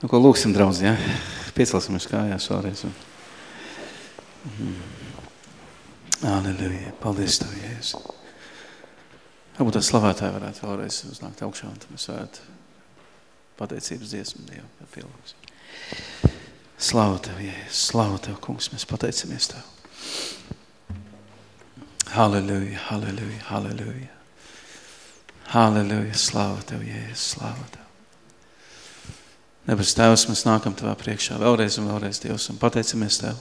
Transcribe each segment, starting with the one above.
Nu, ko lūksim, draudz, ja? Piecelsimies kājās šoreiz. Mm. Aleluja. Paldies Tev, Jēzus. Varbūt tā slavētāji varētu vēlreiz uznākt augšā, un tad mēs varētu pateicības dziesmu Dievu par pielūksim. Slavu Tev, Jēzus. Slavu Tev, kungs. Mēs pateicamies Tev. Halleluja, halleluja, halleluja. Halleluja, slavu Tev, Jēzus, slavu Tev. Debes Tēvs, mēs nākam Tavā priekšā vēlreiz un vēlreiz, Dievs, un pateicamies Tev.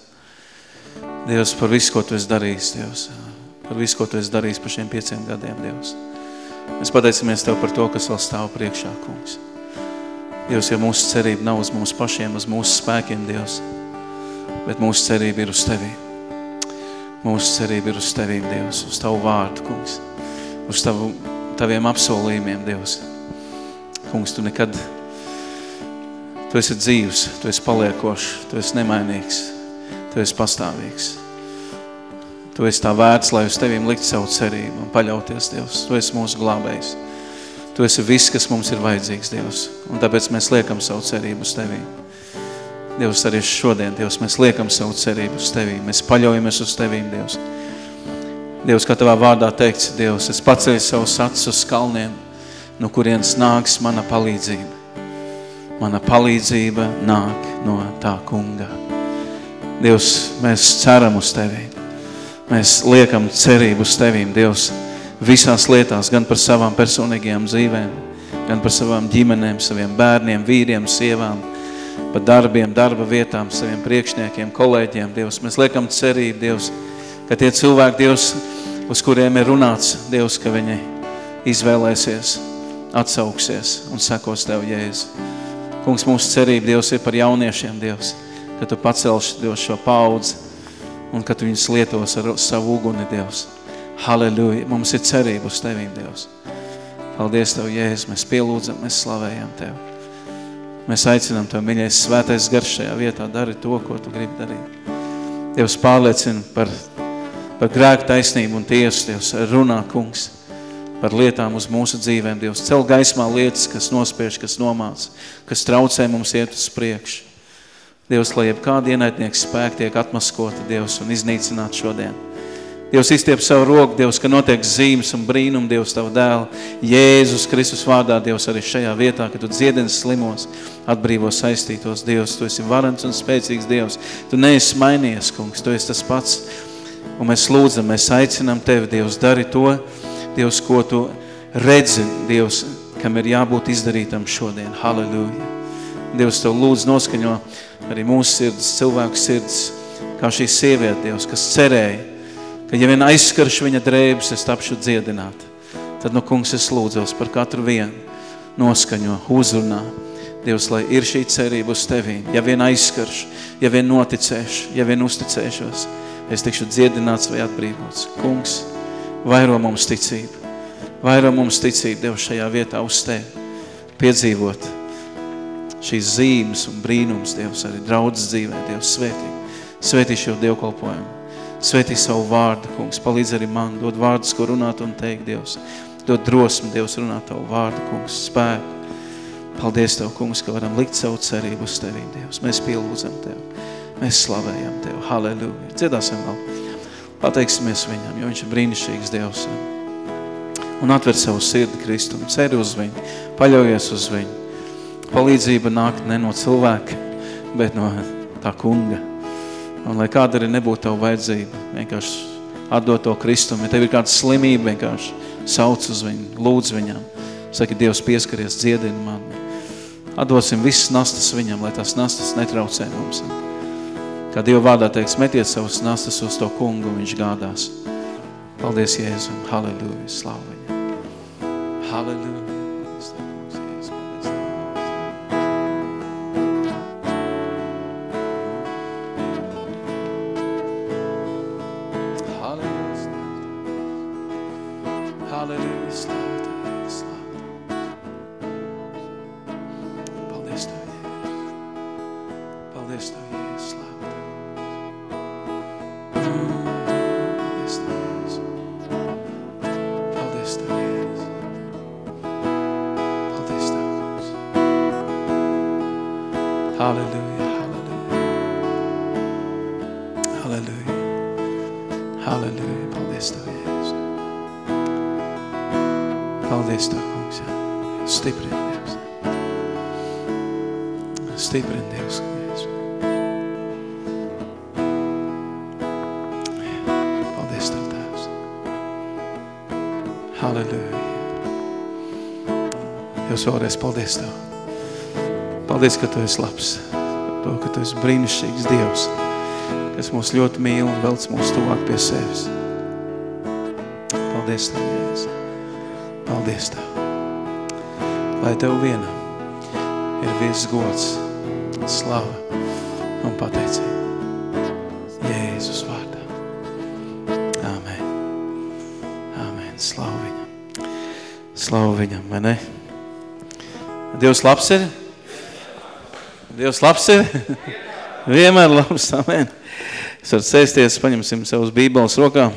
Dievs, par visu, ko Tu esi darījis, Dievs. Par visu, ko Tu esi darījis par šiem pieciem gadiem, Dievs. Mēs pateicamies Tev par to, kas vēl stāv priekšā, kungs. Dievs, ja mūsu cerība nav uz mūsu pašiem, uz mūsu spēkiem, Dievs, bet mūsu cerība ir uz Tevī. Mūsu cerība ir uz Tevīm, Dievs, uz Tavu vārdu, kungs. Uz tavu, Taviem apsolījumiem, Dievs. Kungs, Tu nekad Tu esi dzīvs, tu esi paliekošs, tu esi nemainīgs, tu esi pastāvīgs. Tu esi tā vērts, lai uz tevīm likt savu cerību un paļauties, Dievs. Tu esi mūsu glābējs. Tu esi viss, kas mums ir vajadzīgs, Dievs. Un tāpēc mēs liekam savu cerību uz Tevī. Dievs, arī šodien, Dievs, mēs liekam savu cerību uz Tevī. Mēs paļaujamies uz Tevīm, Dievs. Dievs, kā Tavā vārdā teikts, Dievs, es paceļu savus acis uz kalniem, no kurienes nāks mana palīdzība. Mana palīdzība nāk no tā kunga. Dievs, mēs ceram uz Tevi. Mēs liekam cerību uz Tevīm, Dievs, visās lietās, gan par savām personīgajām dzīvēm, gan par savām ģimenēm, saviem bērniem, vīriem, sievām, par darbiem, darba vietām, saviem priekšniekiem, kolēģiem, Dievs. Mēs liekam cerību, Dievs, ka tie cilvēki, Dievs, uz kuriem ir runāts, Dievs, ka viņi izvēlēsies, atsauksies un sekos Tev, Jēzu. Kungs, mūsu cerība, Dievs, ir par jauniešiem, Dievs, ka Tu pacelši, Dievs, šo paudzi un ka Tu viņus lietos ar savu uguni, Dievs. Halleluja! Mums ir cerība uz Tevīm, Dievs. Paldies Tev, Jēzus, mēs pielūdzam, mēs slavējam Tev. Mēs aicinām Tev, miļais, svētais garš šajā vietā, dari to, ko Tu gribi darīt. Dievs pārliecina par, par grēku taisnību un tiesu, Dievs, runā, kungs, par lietām uz mūsu dzīvēm, Dievs. Cel gaismā lietas, kas nospiež, kas nomāc, kas traucē mums iet uz priekšu. Dievs, lai jebkāda ienaidnieks spēk tiek atmaskota, Dievs, un iznīcināt šodien. Dievs, izstiep savu roku, Dievs, ka notiek zīmes un brīnum, Dievs, Tavu dēlu. Jēzus Kristus vārdā, Dievs, arī šajā vietā, kad Tu dziedins slimos, atbrīvo saistītos, Dievs, Tu esi varants un spēcīgs Dievs. Tu neesi mainījies, kungs, Tu esi tas pats. Un mēs lūdzam, mēs aicinām Tevi, Dievs, dari to, Dievs, ko Tu redzi, Dievs, kam ir jābūt izdarītam šodien. Halleluja. Dievs, Tev lūdzu noskaņo arī mūsu sirds, cilvēku sirds, kā šī sieviete, Dievs, kas cerēja, ka ja vien aizskaršu viņa drēbes, es tapšu dziedināt. Tad, nu, kungs, es lūdzos par katru vienu noskaņo, uzrunā. Dievs, lai ir šī cerība uz Tevīm. Ja vien aizskaršu, ja vien noticēšu, ja vien uzticēšos, es tikšu dziedināts vai atbrīvots. Kungs, vairo mums ticību. Vairo mums ticību, Dievs, šajā vietā uz Tevi. Piedzīvot šīs zīmes un brīnums, Dievs, arī draudzes dzīvē, Dievs, svētī. Svētī šo dievkalpojumu. Svētī savu vārdu, kungs. Palīdz arī man, dod vārdus, ko runāt un teikt, Dievs. Dod drosmi, Dievs, runāt tavu vārdu, kungs, spēku. Paldies Tev, kungs, ka varam likt savu cerību uz Tevī, Dievs. Mēs pielūdzam Tev. Mēs slavējam Tev. Halleluja. Dziedāsim vēl. Pateiksimies viņam, jo viņš ir brīnišķīgs Dievs. Un atver savu sirdi Kristumu, ceri uz viņu, paļaujies uz viņu. Palīdzība nāk ne no cilvēka, bet no tā kunga. Un lai kāda arī nebūtu tavu vajadzība, vienkārši atdot to Kristumu. Ja tev ir kāda slimība, vienkārši sauc uz viņu, lūdz viņam. Saki, Dievs pieskaries, dziedini mani. Atdosim visas nastas viņam, lai tās nastas netraucē mums. Kā Dieva vārdā teiks, metiet savus nastas uz to kungu, viņš gādās. Paldies, Jēzum. Halleluja. Halleluja. Halleluja. Paldies, ka Tu esi labs. To, ka Tu esi brīnišķīgs Dievs, kas mūs ļoti mīl un velc mūs tuvāk pie sevis. Paldies Tev, Jēzus. Paldies Tev. Lai Tev viena ir viss gods, slava un pateicība. Jēzus vārdā. Āmen. Āmen. Slavu viņam. Slavu viņam, vai ne? Dievs labs ir? Dievs labs ir? Vienmēr labs, amen. Es varu sēsties, paņemsim savus bībeles rokā.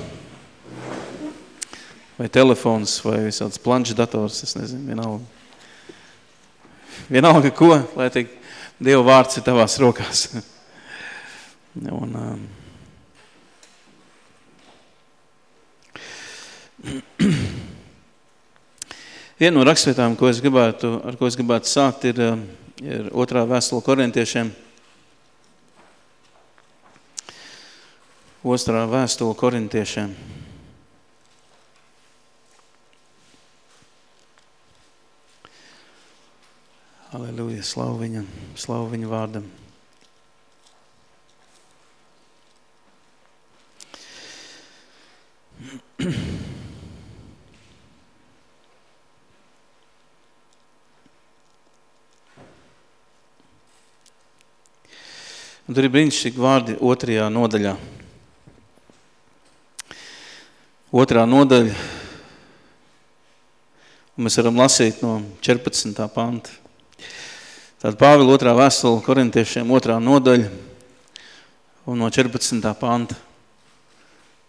Vai telefons, vai visāds planšdators, es nezinu, vienalga. Vienalga ko, lai tik Dieva vārds ir tavās rokās. Un, um, Viena no rakstvietām, ko es gribētu, ar ko es gribētu sākt, ir, um, ir otrā vēstule korintiešiem. Otrā vēstule korintiešiem. Aleluja, slavu viņam, slavu viņu vārdam. Un tur ir brīnišķīgi vārdi otrajā nodaļā. Otrā nodaļa, un mēs varam lasīt no 14. panta. Tātad Pāvila otrā vēstule korintiešiem otrā nodaļa un no 14. panta.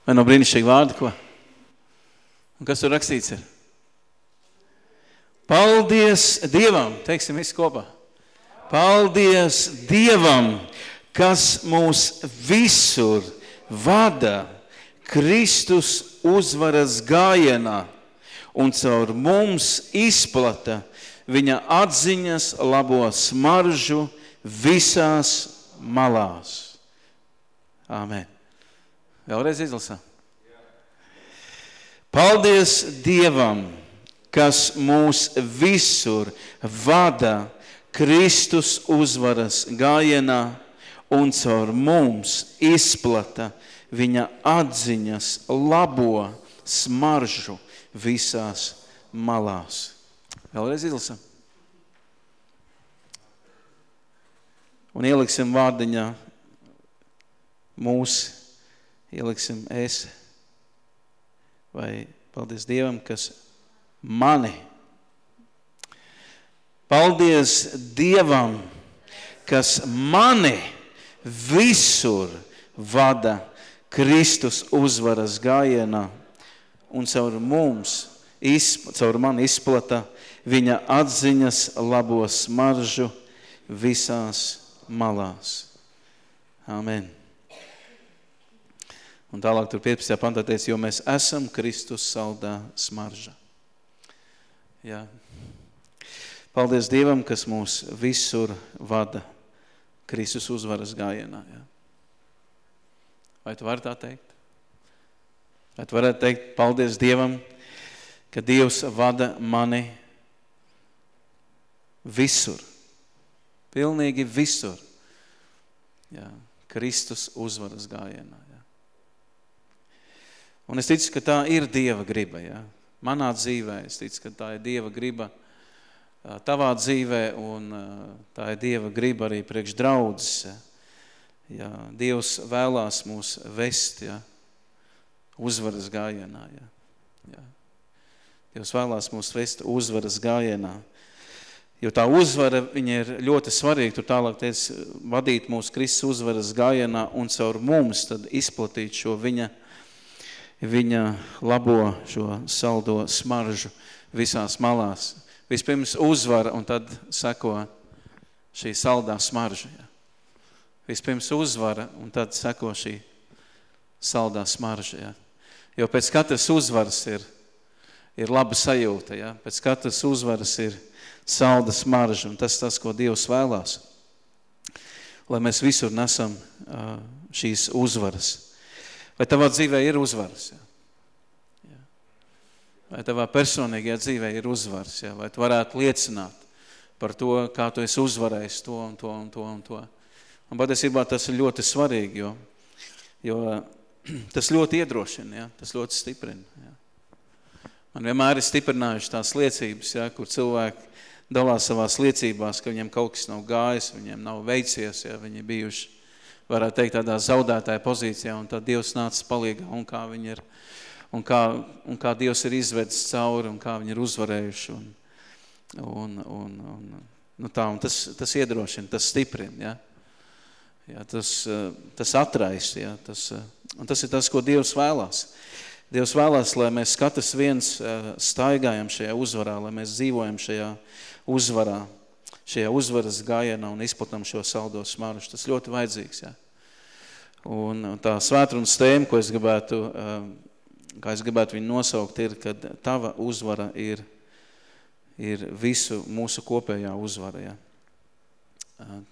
Vai no brīnišķīgi vārdi, ko? Un kas tur rakstīts ir? Paldies Dievam, teiksim visi kopā. Paldies Dievam, kas mūs visur vada Kristus uzvaras gājienā un caur mums izplata viņa atziņas labo smaržu visās malās. Āmen. Vēlreiz izlasām. Paldies Dievam, kas mūs visur vada Kristus uzvaras gājienā un caur mums izplata viņa atziņas labo smaržu visās malās. Vēlreiz izlasam. Un ieliksim vārdiņā mūs, ieliksim es, vai paldies Dievam, kas mani. Paldies Dievam, kas mani visur vada Kristus uzvaras gājienā un caur mums, caur mani izplata viņa atziņas labo smaržu visās malās. Amen. Un tālāk tur 15. pantā teica, jo mēs esam Kristus saldā smarža. Jā. Paldies Dievam, kas mūs visur vada Kristus uzvaras gājienā. Jā. Vai tu vari tā teikt? Vai tu varētu teikt, paldies Dievam, ka Dievs vada mani visur. Pilnīgi visur. Jā. Kristus uzvaras gājienā. Jā. Un es ticu, ka tā ir Dieva griba. Jā. Manā dzīvē es ticu, ka tā ir Dieva griba tavā dzīvē un tā ir Dieva griba arī priekš draudzes. Jā. Dievs vēlās mūs vest jā. uzvaras gājienā. Jā. Jā. Dievs vēlās mūs vest uzvaras gājienā. Jo tā uzvara, viņa ir ļoti svarīga, tur tālāk teic, vadīt mūsu Kristus uzvaras gājienā un caur mums tad izplatīt šo viņa, viņa labo, šo saldo smaržu visās malās. Vispirms uzvara un tad seko šī saldā smarža. Ja. Vispirms uzvara un tad seko šī saldā smarža. Ja. Jo pēc katras uzvaras ir, ir laba sajūta. Ja. Pēc katras uzvaras ir salda smarža un tas tas, ko Dievs vēlās. Lai mēs visur nesam šīs uzvaras. Vai tavā dzīvē ir uzvaras? Ja. Vai tavā personīgajā dzīvē ir uzvaras? Ja? Vai tu varētu liecināt par to, kā tu esi uzvarējis to un to un to un to. Un patiesībā tas ir ļoti svarīgi, jo, jo tas ļoti iedrošina, ja? tas ļoti stiprina. Ja? Man vienmēr ir stiprinājuši tās liecības, ja? kur cilvēki dalās savās liecībās, ka viņiem kaut kas nav gājis, viņiem nav veicies, ja? viņi bijuši, varētu teikt, tādā zaudētāja pozīcijā, un tad Dievs nāca palīgā, un kā viņi ir, un kā, un kā Dievs ir izvedis cauri, un kā viņi ir uzvarējuši. Un, Un, un, un, nu tā, un tas, tas iedrošina, tas stiprina, ja? Ja, tas, tas atrais, ja? tas, un tas ir tas, ko Dievs vēlās. Dievs vēlās, lai mēs katrs viens staigājam šajā uzvarā, lai mēs dzīvojam šajā uzvarā, šajā uzvaras gājienā un izplatam šo saldo smarušu. Tas ļoti vajadzīgs, ja? Un tā svētrunas tēma, ko es gribētu, kā es gribētu viņu nosaukt, ir, kad tava uzvara ir ir visu mūsu kopējā uzvara. Ja?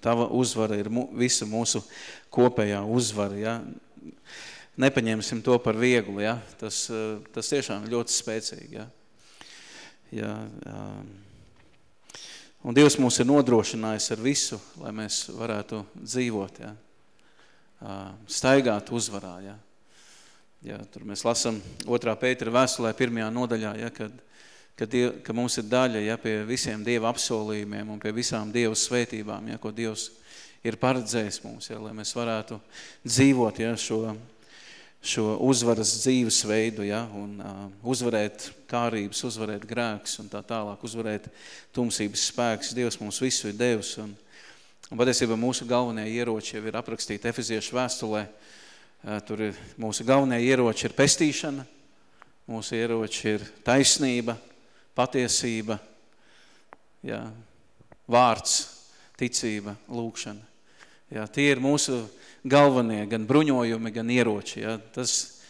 Tava uzvara ir mu, visa mūsu kopējā uzvara. Ja? Nepaņemsim to par vieglu. Ja? Tas, tas tiešām ļoti spēcīgi. Ja? Ja, un Dievs mūs ir nodrošinājis ar visu, lai mēs varētu dzīvot, ja? staigāt uzvarā. Ja? Ja, tur mēs lasam otrā Pētera vēstulē pirmajā nodaļā, ja, kad ka, diev, ka mums ir daļa ja, pie visiem Dieva apsolījumiem un pie visām Dieva svētībām, ja, ko Dievs ir paredzējis mums, ja, lai mēs varētu dzīvot ja, šo, šo uzvaras dzīves veidu, ja, un uh, uzvarēt kārības, uzvarēt grēks un tā tālāk, uzvarēt tumsības spēks. Dievs mums visu ir devis, un, un patiesībā mūsu galvenie ieroči jau ir aprakstīti Efeziešu vēstulē. Uh, tur ir, mūsu galvenie ieroči ir pestīšana, mūsu ieroči ir taisnība, patiesība, jā, vārds, ticība, lūkšana. Jā, tie ir mūsu galvenie gan bruņojumi, gan ieroči. Jā. Tas,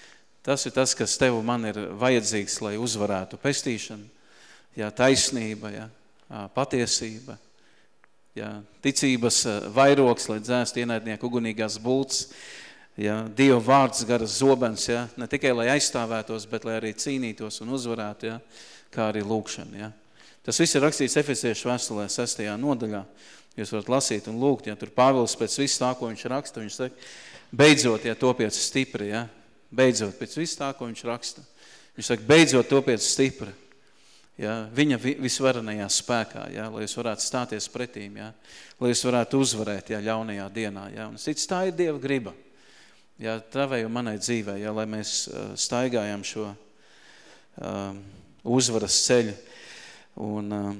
tas ir tas, kas tev man ir vajadzīgs, lai uzvarētu pestīšanu, jā, taisnība, jā, patiesība, jā, ticības vairoks, lai dzēst ienaidnieku ugunīgās bults, ja, Dieva vārds garas zobens, ja, ne tikai lai aizstāvētos, bet lai arī cīnītos un uzvarētu, ja, kā arī lūkšana. Ja. Tas viss ir rakstīts Efesiešu vēstulē 6. nodaļā. Jūs varat lasīt un lūgt, ja tur Pāvils pēc viss tā, ko viņš raksta, viņš saka, beidzot, ja topiet stipri, ja, beidzot, pēc viss tā, ko viņš raksta. Viņš saka, beidzot topiet stipri, ja, viņa visvarenajā spēkā, ja, lai jūs varētu stāties pretīm, ja, lai jūs varētu uzvarēt ja, ļaunajā dienā. Ja, un cits tā ir Dieva griba. Ja, tavai un manai dzīvē, ja, lai mēs staigājam šo um, uzvaras ceļu un uh,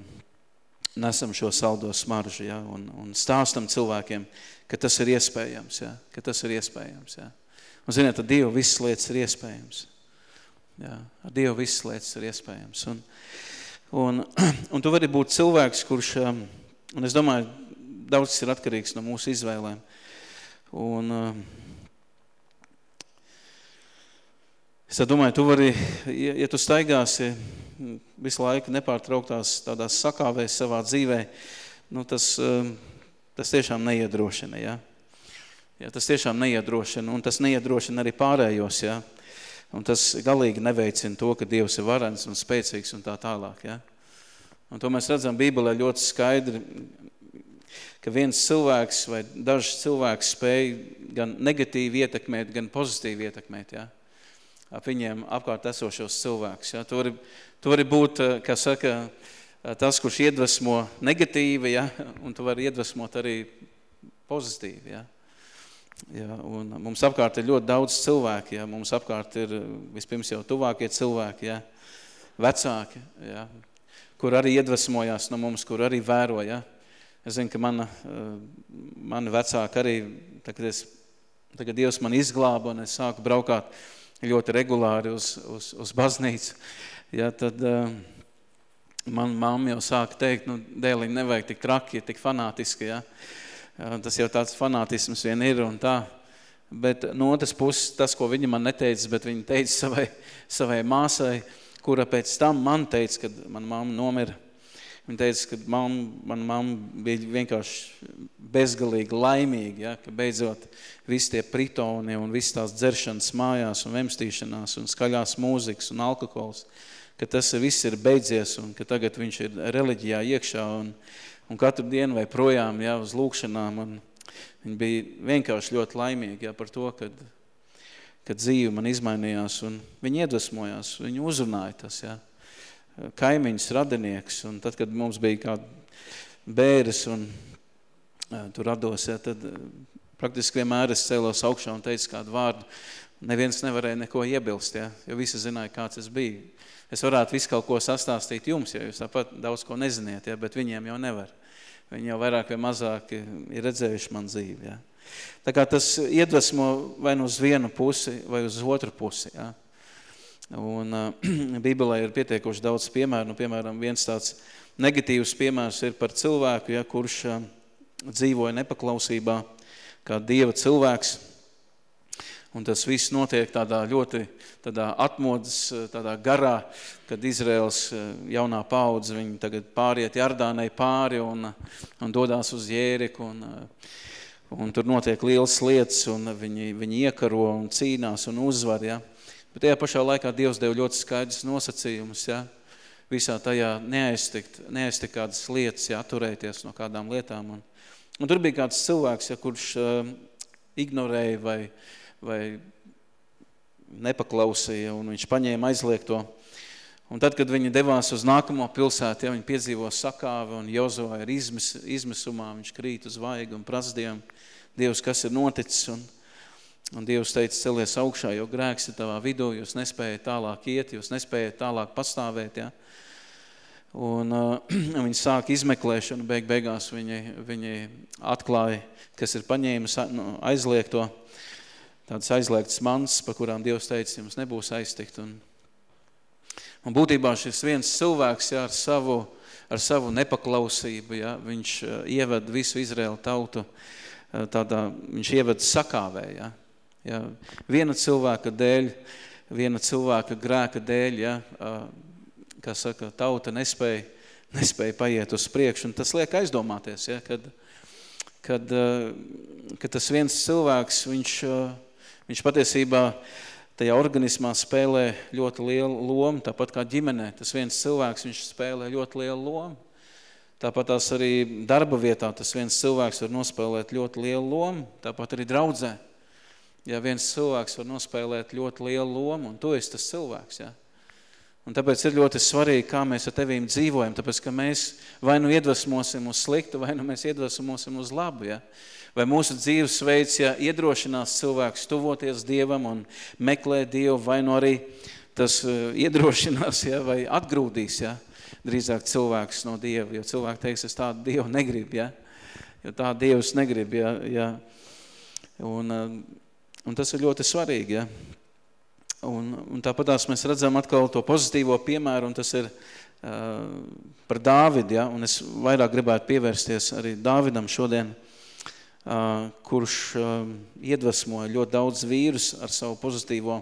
nesam šo saldo smaržu, ja, un, un stāstam cilvēkiem, ka tas ir iespējams, ja, ka tas ir iespējams, ja. Un ziniet, ar Dievu visas lietas ir iespējams. Ja, ar Dievu visas lietas ir iespējams. Un, un, un tu vari būt cilvēks, kurš, um, un es domāju, daudz ir atkarīgs no mūsu izvēlēm. Un, um, Es domāju, tu vari, ja, ja tu staigāsi visu laiku nepārtrauktās tādās sakāvēs savā dzīvē, nu tas, um, tas tiešām neiedrošina, ja? Ja, tas tiešām neiedrošina, un tas neiedrošina arī pārējos, ja? Un tas galīgi neveicina to, ka Dievs ir varens un spēcīgs un tā tālāk, ja? Un to mēs redzam Bībelē ļoti skaidri, ka viens cilvēks vai dažs cilvēks spēj gan negatīvi ietekmēt, gan pozitīvi ietekmēt, ja? Ap viņiem apkārt esošos cilvēkus. Ja? Tu, vari, tu vari būt, eh, kā saka, eh, tas, kurš iedvesmo negatīvi, ja? un tu vari iedvesmot arī pozitīvi. Ja? Ja, un mums apkārt ir ļoti daudz cilvēki, ja, mums apkārt ir vispirms jau tuvākie cilvēki, ja, vecāki, ja, kur arī iedvesmojās no mums, kur arī vēro, ja. Es zinu, ka mana, eh, mani vecāki arī, tagad, es, tagad Dievs man izglāba un es sāku braukāt ļoti regulāri uz, uz, uz baznīcu, ja, tad, eh, man mamma jau sāka teikt, nu, dēliņ, nevajag tik traki, tik fanātiski, ja. Tas jau tāds fanātisms vien ir un tā. Bet no otras puses, tas, ko viņa man neteica, bet viņa teica savai, savai māsai, kura pēc tam man teica, kad man mamma nomira, Viņa teica, ka mam, man mamma bija vienkārši bezgalīgi laimīga, ja, ka beidzot visi tie pritoni un visas tās dzeršanas mājās un vemstīšanās un skaļās mūzikas un alkohols, ka tas viss ir beidzies un ka tagad viņš ir reliģijā iekšā un, un katru dienu vai projām ja, uz lūkšanām. Un viņa bija vienkārši ļoti laimīga ja, par to, kad, kad dzīve man izmainījās un viņa iedvesmojās, viņa uzrunāja tas. Ja kaimiņš, radinieks, un tad, kad mums bija kāda bēres un tur rados, ja, tad praktiski vienmēr es cēlos augšā un teicu kādu vārdu. Neviens nevarēja neko iebilst, ja, jo visi zināja, kāds es biju. Es varētu visu kaut ko sastāstīt jums, ja jūs tāpat daudz ko neziniet, ja, bet viņiem jau nevar. Viņi jau vairāk vai mazāk ir redzējuši man dzīvi. Ja. Tā kā tas iedvesmo vai nu uz vienu pusi, vai uz otru pusi. Ja. Un Bībelē ir pietiekoši daudz piemēru. Nu, piemēram, viens tāds negatīvs piemērs ir par cilvēku, ja, kurš dzīvoja nepaklausībā, kā Dieva cilvēks. Un tas viss notiek tādā ļoti tādā atmodas, tādā garā, kad Izraels jaunā paudze, viņi tagad pāriet Jardānai pāri un, un dodās uz Jēriku. Un, un tur notiek lielas lietas, un viņi, viņi iekaro un cīnās un uzvar. Ja. Bet tajā pašā laikā Dievs deva ļoti skaidrs nosacījumus, ja? visā tajā neaiztikt, neaiztikt kādas lietas, ja? atturēties no kādām lietām. Un, un tur bija kāds cilvēks, ja, kurš uh, ignorēja vai, vai nepaklausīja, un viņš paņēma aizliegto. Un tad, kad viņi devās uz nākamo pilsētu, ja viņi piedzīvo sakāvi un Jozo ir izmis, izmisumā, viņš krīt uz vaigu un prasdiem, Dievs, kas ir noticis, un, Un Dievs teica, celies augšā, jo grēks ir tavā vidū, jūs nespējat tālāk iet, jūs nespējat tālāk pastāvēt, ja? Un uh, viņi sāk izmeklēšanu, beig beigās viņi, viņi atklāja, kas ir paņēmis nu, aizliegto, tādas aizliegtas mans, pa kurām Dievs teica, jums nebūs aiztikt. Un, un būtībā šis viens cilvēks ja, ar, savu, ar savu nepaklausību, ja, viņš uh, ieved visu Izraēlu tautu, uh, tādā, viņš ieved sakāvē, ja, Ja, viena cilvēka dēļ, viena cilvēka grēka dēļ, ja, kā saka, tauta nespēja, nespēja paiet uz priekšu. Un tas liek aizdomāties, ja, kad, kad, kad tas viens cilvēks, viņš, viņš patiesībā tajā organismā spēlē ļoti lielu lomu, tāpat kā ģimenē. Tas viens cilvēks, viņš spēlē ļoti lielu lomu. Tāpat tās arī darba vietā tas viens cilvēks var nospēlēt ļoti lielu lomu, tāpat arī draudzē ja viens cilvēks var nospēlēt ļoti lielu lomu, un tu esi tas cilvēks, ja? Un tāpēc ir ļoti svarīgi, kā mēs ar tevīm dzīvojam, tāpēc, ka mēs vai nu iedvesmosim uz sliktu, vai nu mēs iedvesmosim uz labu, ja? Vai mūsu dzīvesveids, ja iedrošinās cilvēks tuvoties Dievam un meklēt Dievu, vai nu arī tas uh, iedrošinās, ja? vai atgrūdīs, ja? drīzāk cilvēks no Dieva, jo cilvēki teiks, es tādu Dievu negribu, ja? jo tā Dievs negrib, ja? ja? Un, uh, Un tas ir ļoti svarīgi, ja? Un, un tāpatās mēs redzam atkal to pozitīvo piemēru, un tas ir uh, par Dāvidu, ja? un es vairāk gribētu pievērsties arī Dāvidam šodien, uh, kurš uh, iedvesmoja ļoti daudz vīrus ar savu pozitīvo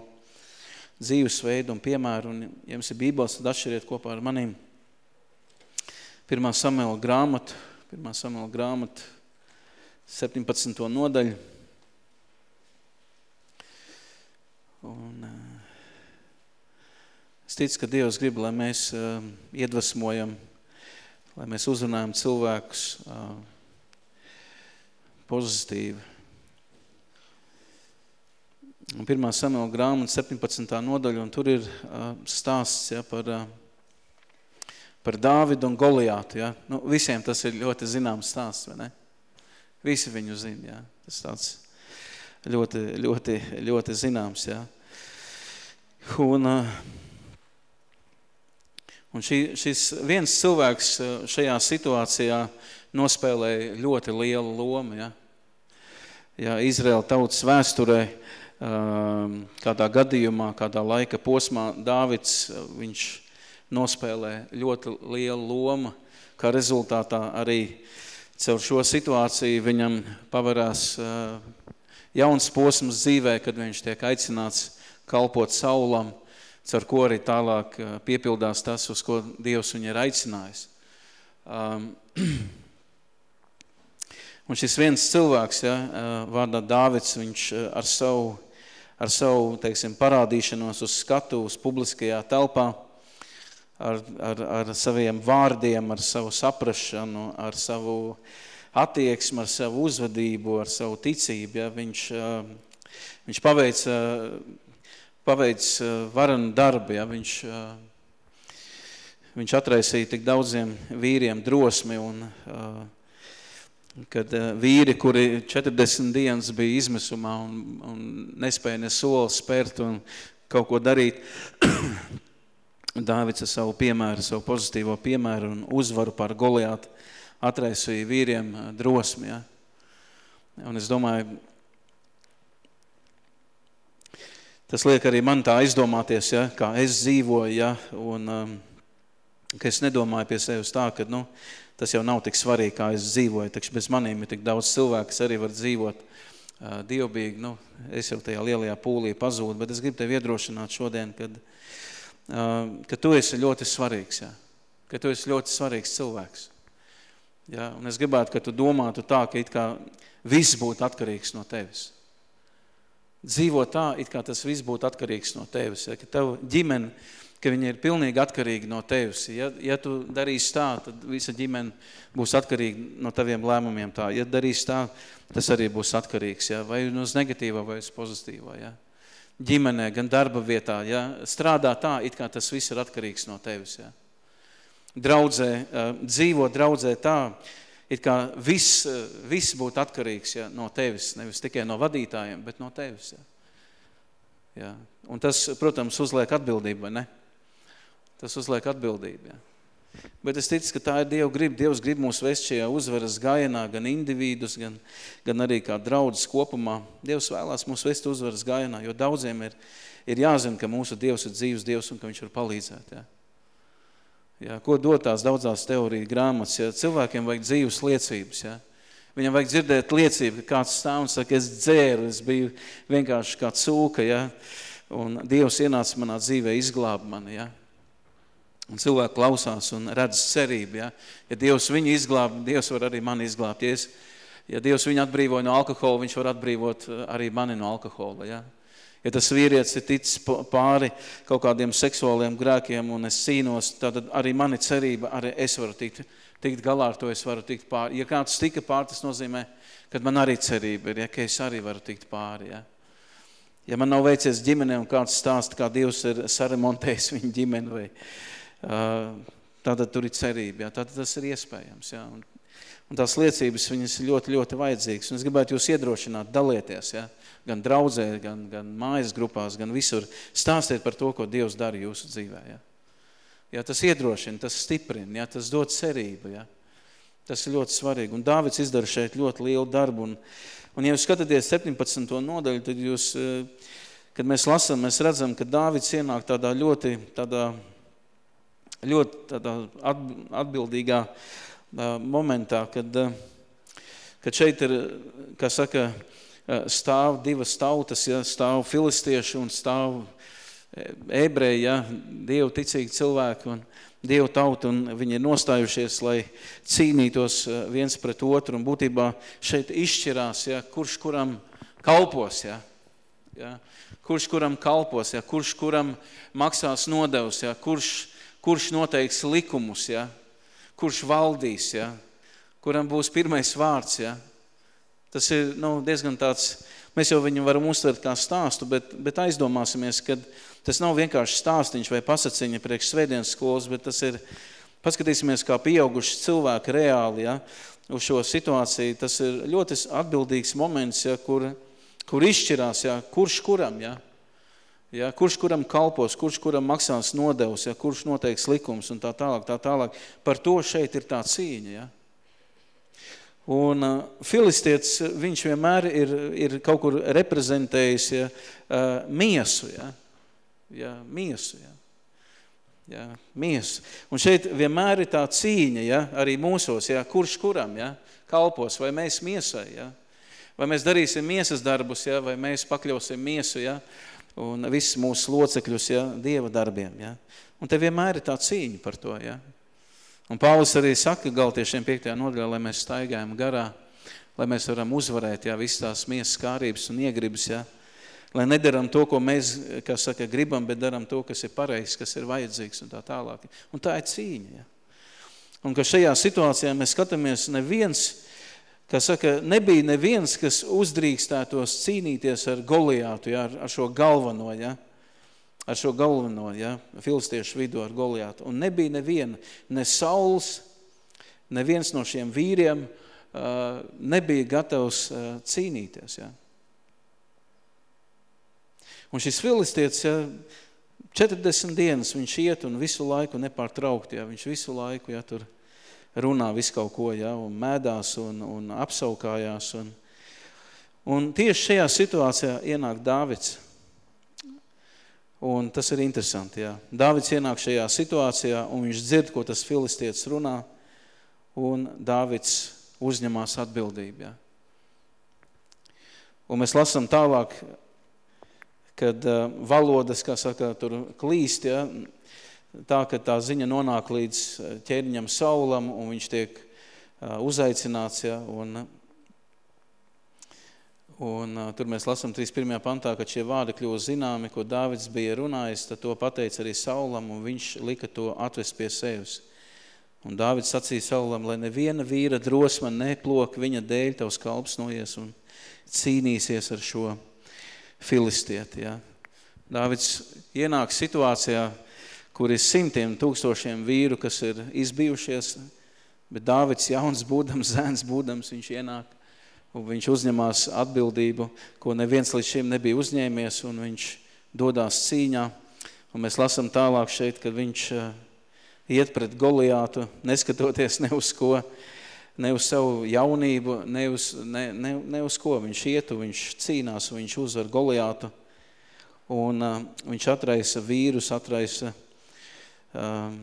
dzīvesveidu un piemēru, un ja jums ir bībeles, tad atšķiriet kopā ar manīm. Pirmā Samuela grāmata, pirmā Samuela grāmata, 17. nodaļu, Un, es ticu, ka Dievs grib, lai mēs iedvesmojam, lai mēs uzrunājam cilvēkus pozitīvi. Un 1. Samuela grāmata 17. nodaļa, un tur ir uh, stāsts ja, par, uh, par Dāvidu un Goliātu. Ja. Nu, visiem tas ir ļoti zināms stāsts, vai ne? Visi viņu zina, ja. Tas tāds ļoti, ļoti, ļoti zināms. Ja. Un, uh, un šī, šis viens cilvēks uh, šajā situācijā nospēlēja ļoti lielu lomu. Ja, ja Izraela tautas vēsturē um, kādā gadījumā, kādā laika posmā Dāvids, uh, viņš nospēlē ļoti lielu lomu, kā rezultātā arī caur šo situāciju viņam pavarās jauns posms dzīvē, kad viņš tiek aicināts kalpot saulam, caur ko arī tālāk piepildās tas, uz ko Dievs viņu ir aicinājis. Um, un šis viens cilvēks, ja, vārdā Dāvids, viņš ar savu, ar savu teiksim, parādīšanos uz skatu, uz publiskajā telpā, ar, ar, ar saviem vārdiem, ar savu saprašanu, ar savu attieksmi, ar savu uzvedību, ar savu ticību. Ja, viņš, viņš paveic, paveic varanu darbu, ja, viņš, viņš atraisīja tik daudziem vīriem drosmi un kad vīri, kuri 40 dienas bija izmisumā un, un nespēja ne soli spērt un kaut ko darīt, Dāvids ar savu piemēru, savu pozitīvo piemēru un uzvaru par Goliātu atraisīja vīriem drosmi. Ja? Un es domāju, tas liek arī man tā izdomāties, ja? kā es dzīvoju, ja? un um, ka es nedomāju pie sevis tā, ka nu, tas jau nav tik svarīgi, kā es dzīvoju, taču bez manīm ir tik daudz cilvēku, kas arī var dzīvot uh, dievbīgi, nu, es jau tajā lielajā pūlī pazūdu, bet es gribu tevi iedrošināt šodien, kad uh, ka tu esi ļoti svarīgs, jā. ka tu esi ļoti svarīgs cilvēks. Jā, un es gribētu, ka tu domātu tā, ka it kā viss būtu atkarīgs no tevis. Dzīvo tā, it kā tas viss būtu atkarīgs no tevis, ja, ka tev ģimene, ka viņi ir pilnīgi atkarīgi no tevis. Ja, ja tu darīsi tā, tad visa ģimene būs atkarīga no taviem lēmumiem tā. Ja darīsi tā, tas arī būs atkarīgs, ja, vai uz negatīvā, vai uz pozitīvā. Ja ģimenē, gan darba vietā, ja, strādā tā, it kā tas viss ir atkarīgs no tevis. Ja. Draudzē, dzīvo draudzē tā, it kā viss, viss būtu atkarīgs ja, no tevis, nevis tikai no vadītājiem, bet no tevis. Ja. Ja. Un tas, protams, uzliek atbildību, vai ne? Tas uzliek atbildību, ja. Bet es ticu, ka tā ir Dieva grib. Dievs grib mūs vest šajā uzvaras gājienā, gan individus, gan, gan arī kā draudzes kopumā. Dievs vēlās mūs vest uzvaras gājienā, jo daudziem ir, ir jāzina, ka mūsu Dievs ir dzīves Dievs un ka viņš var palīdzēt. Ja? Ja, ko dot tās daudzās teoriju grāmatas? Ja? Cilvēkiem vajag dzīves liecības. Ja? Viņam vajag dzirdēt liecību, ka kāds stāv un saka, es dzēru, es biju vienkārši kā cūka, ja? un Dievs ienāca manā dzīvē, izglāba mani. Ja? Un cilvēki klausās un redz cerību. Ja, ja Dievs viņu izglāb, Dievs var arī mani izglābt. Ja, es, ja Dievs viņu atbrīvoja no alkohola, viņš var atbrīvot eh, arī mani no alkohola. Ja. Ja tas vīrietis ir ticis pāri kaut kādiem seksuāliem grēkiem un es cīnos, tad arī mani cerība, arī es varu tikt, tikt galā ar to, es varu tikt pāri. Ja kāds tika pāri, tas nozīmē, ka man arī cerība ir, ja, ka es arī varu tikt pāri. Ja. Ja man nav veicies ģimene un kāds stāsta, kā Dievs ir saremontējis viņu ģimeni vai, tātad tur ir cerība, jā, tātad tas ir iespējams. Jā, un, un tās liecības, viņas ir ļoti, ļoti vajadzīgas. Un es gribētu jūs iedrošināt, dalieties, jā, gan draudzē, gan, gan mājas grupās, gan visur. Stāstiet par to, ko Dievs dara jūsu dzīvē. Jā. Jā, tas iedrošina, tas stiprina, jā, tas dod cerību. Jā. Tas ir ļoti svarīgi. Un Dāvids izdara šeit ļoti lielu darbu. Un, un ja jūs skatāties 17. nodaļu, tad jūs, kad mēs lasām, mēs redzam, ka Dāvids ienāk tādā ļoti tādā ļoti tādā atbildīgā momentā, kad, kad šeit ir, kā saka, stāv divas tautas, ja, stāv filistieši un stāv ebreji, ja, dievu ticīgi cilvēki un dievu tauta, un viņi ir nostājušies, lai cīnītos viens pret otru, un būtībā šeit izšķirās, ja, kurš kuram kalpos, ja, ja, kurš kuram kalpos, ja, kurš kuram maksās nodevs, ja, kurš kurš noteiks likumus, ja? kurš valdīs, ja? kuram būs pirmais vārds. Ja? Tas ir nu, diezgan tāds, mēs jau viņu varam uztvert kā stāstu, bet, bet aizdomāsimies, ka tas nav vienkārši stāstiņš vai pasaciņa priekš svētdienas skolas, bet tas ir, paskatīsimies kā pieauguši cilvēki reāli, ja? uz šo situāciju. Tas ir ļoti atbildīgs moments, ja? kur, kur izšķirās, ja? kurš kuram, ja? Ja, kurš kuram kalpos, kurš kuram maksās nodevs, ja, kurš noteiks likums un tā tālāk, tā tālāk. Par to šeit ir tā cīņa. Ja. Un uh, filistietis, viņš vienmēr ir, ir kaut kur reprezentējis ja, uh, miesu, ja, ja, miesu, ja. Ja, miesu. Un šeit vienmēr ir tā cīņa, ja, arī mūsos, ja, kurš kuram, ja, kalpos, vai mēs miesai, ja, vai mēs darīsim miesas darbus, ja, vai mēs pakļausim miesu, ja, un visus mūsu locekļus, ja, Dieva darbiem, ja. Un te vienmēr ir tā cīņa par to, ja. Un Pāvils arī saka galtiešiem 5. nodaļā, lai mēs staigājam garā, lai mēs varam uzvarēt, ja, visas tās miesas kārības un iegribas, ja, Lai nedaram to, ko mēs, kā saka, gribam, bet daram to, kas ir pareizs, kas ir vajadzīgs un tā tālāk. Un tā ir cīņa. Ja? Un ka šajā situācijā mēs skatāmies neviens, kā saka, nebija neviens, kas uzdrīkstētos cīnīties ar Goliātu, ja, ar, ar šo galveno, ja, ar šo galveno, ja, filistiešu vidu ar Goliātu. Un nebija neviena, ne Sauls, neviens no šiem vīriem uh, nebija gatavs uh, cīnīties, ja. Un šis filistietis, ja, 40 dienas viņš iet un visu laiku nepārtraukt, ja, viņš visu laiku, ja, tur runā visu kaut ko, ja, un mēdās un, un apsaukājās. Un, un tieši šajā situācijā ienāk Dāvids. Un tas ir interesanti, jā. Dāvids ienāk šajā situācijā, un viņš dzird, ko tas filistietis runā, un Dāvids uzņemās atbildību, jā. Un mēs lasām tālāk kad uh, valodas, kā saka, tur klīst, ja, tā, ka tā ziņa nonāk līdz ķēniņam Saulam, un viņš tiek uh, uzaicināts, ja, un, un uh, tur mēs lasam 31. pantā, ka šie vārdi kļūst zināmi, ko Dāvids bija runājis, tad to pateica arī Saulam, un viņš lika to atvest pie sevis. Un Dāvids sacīja Saulam, lai neviena vīra drosma neplok viņa dēļ, tavs kalps noies un cīnīsies ar šo filistieti. Ja. Dāvids ienāk situācijā, kur ir simtiem tūkstošiem vīru, kas ir izbijušies, bet Dāvids jauns būdams, zēns būdams, viņš ienāk un viņš uzņemās atbildību, ko neviens līdz šim nebija uzņēmies, un viņš dodās cīņā. Un mēs lasam tālāk šeit, kad viņš uh, iet pret Goliātu, neskatoties ne uz ko, ne uz savu jaunību, ne uz, ne, ne, ne uz ko viņš ietu, viņš cīnās, viņš uzvar Goliātu, un uh, viņš atraisa vīrus, atraisa, uh,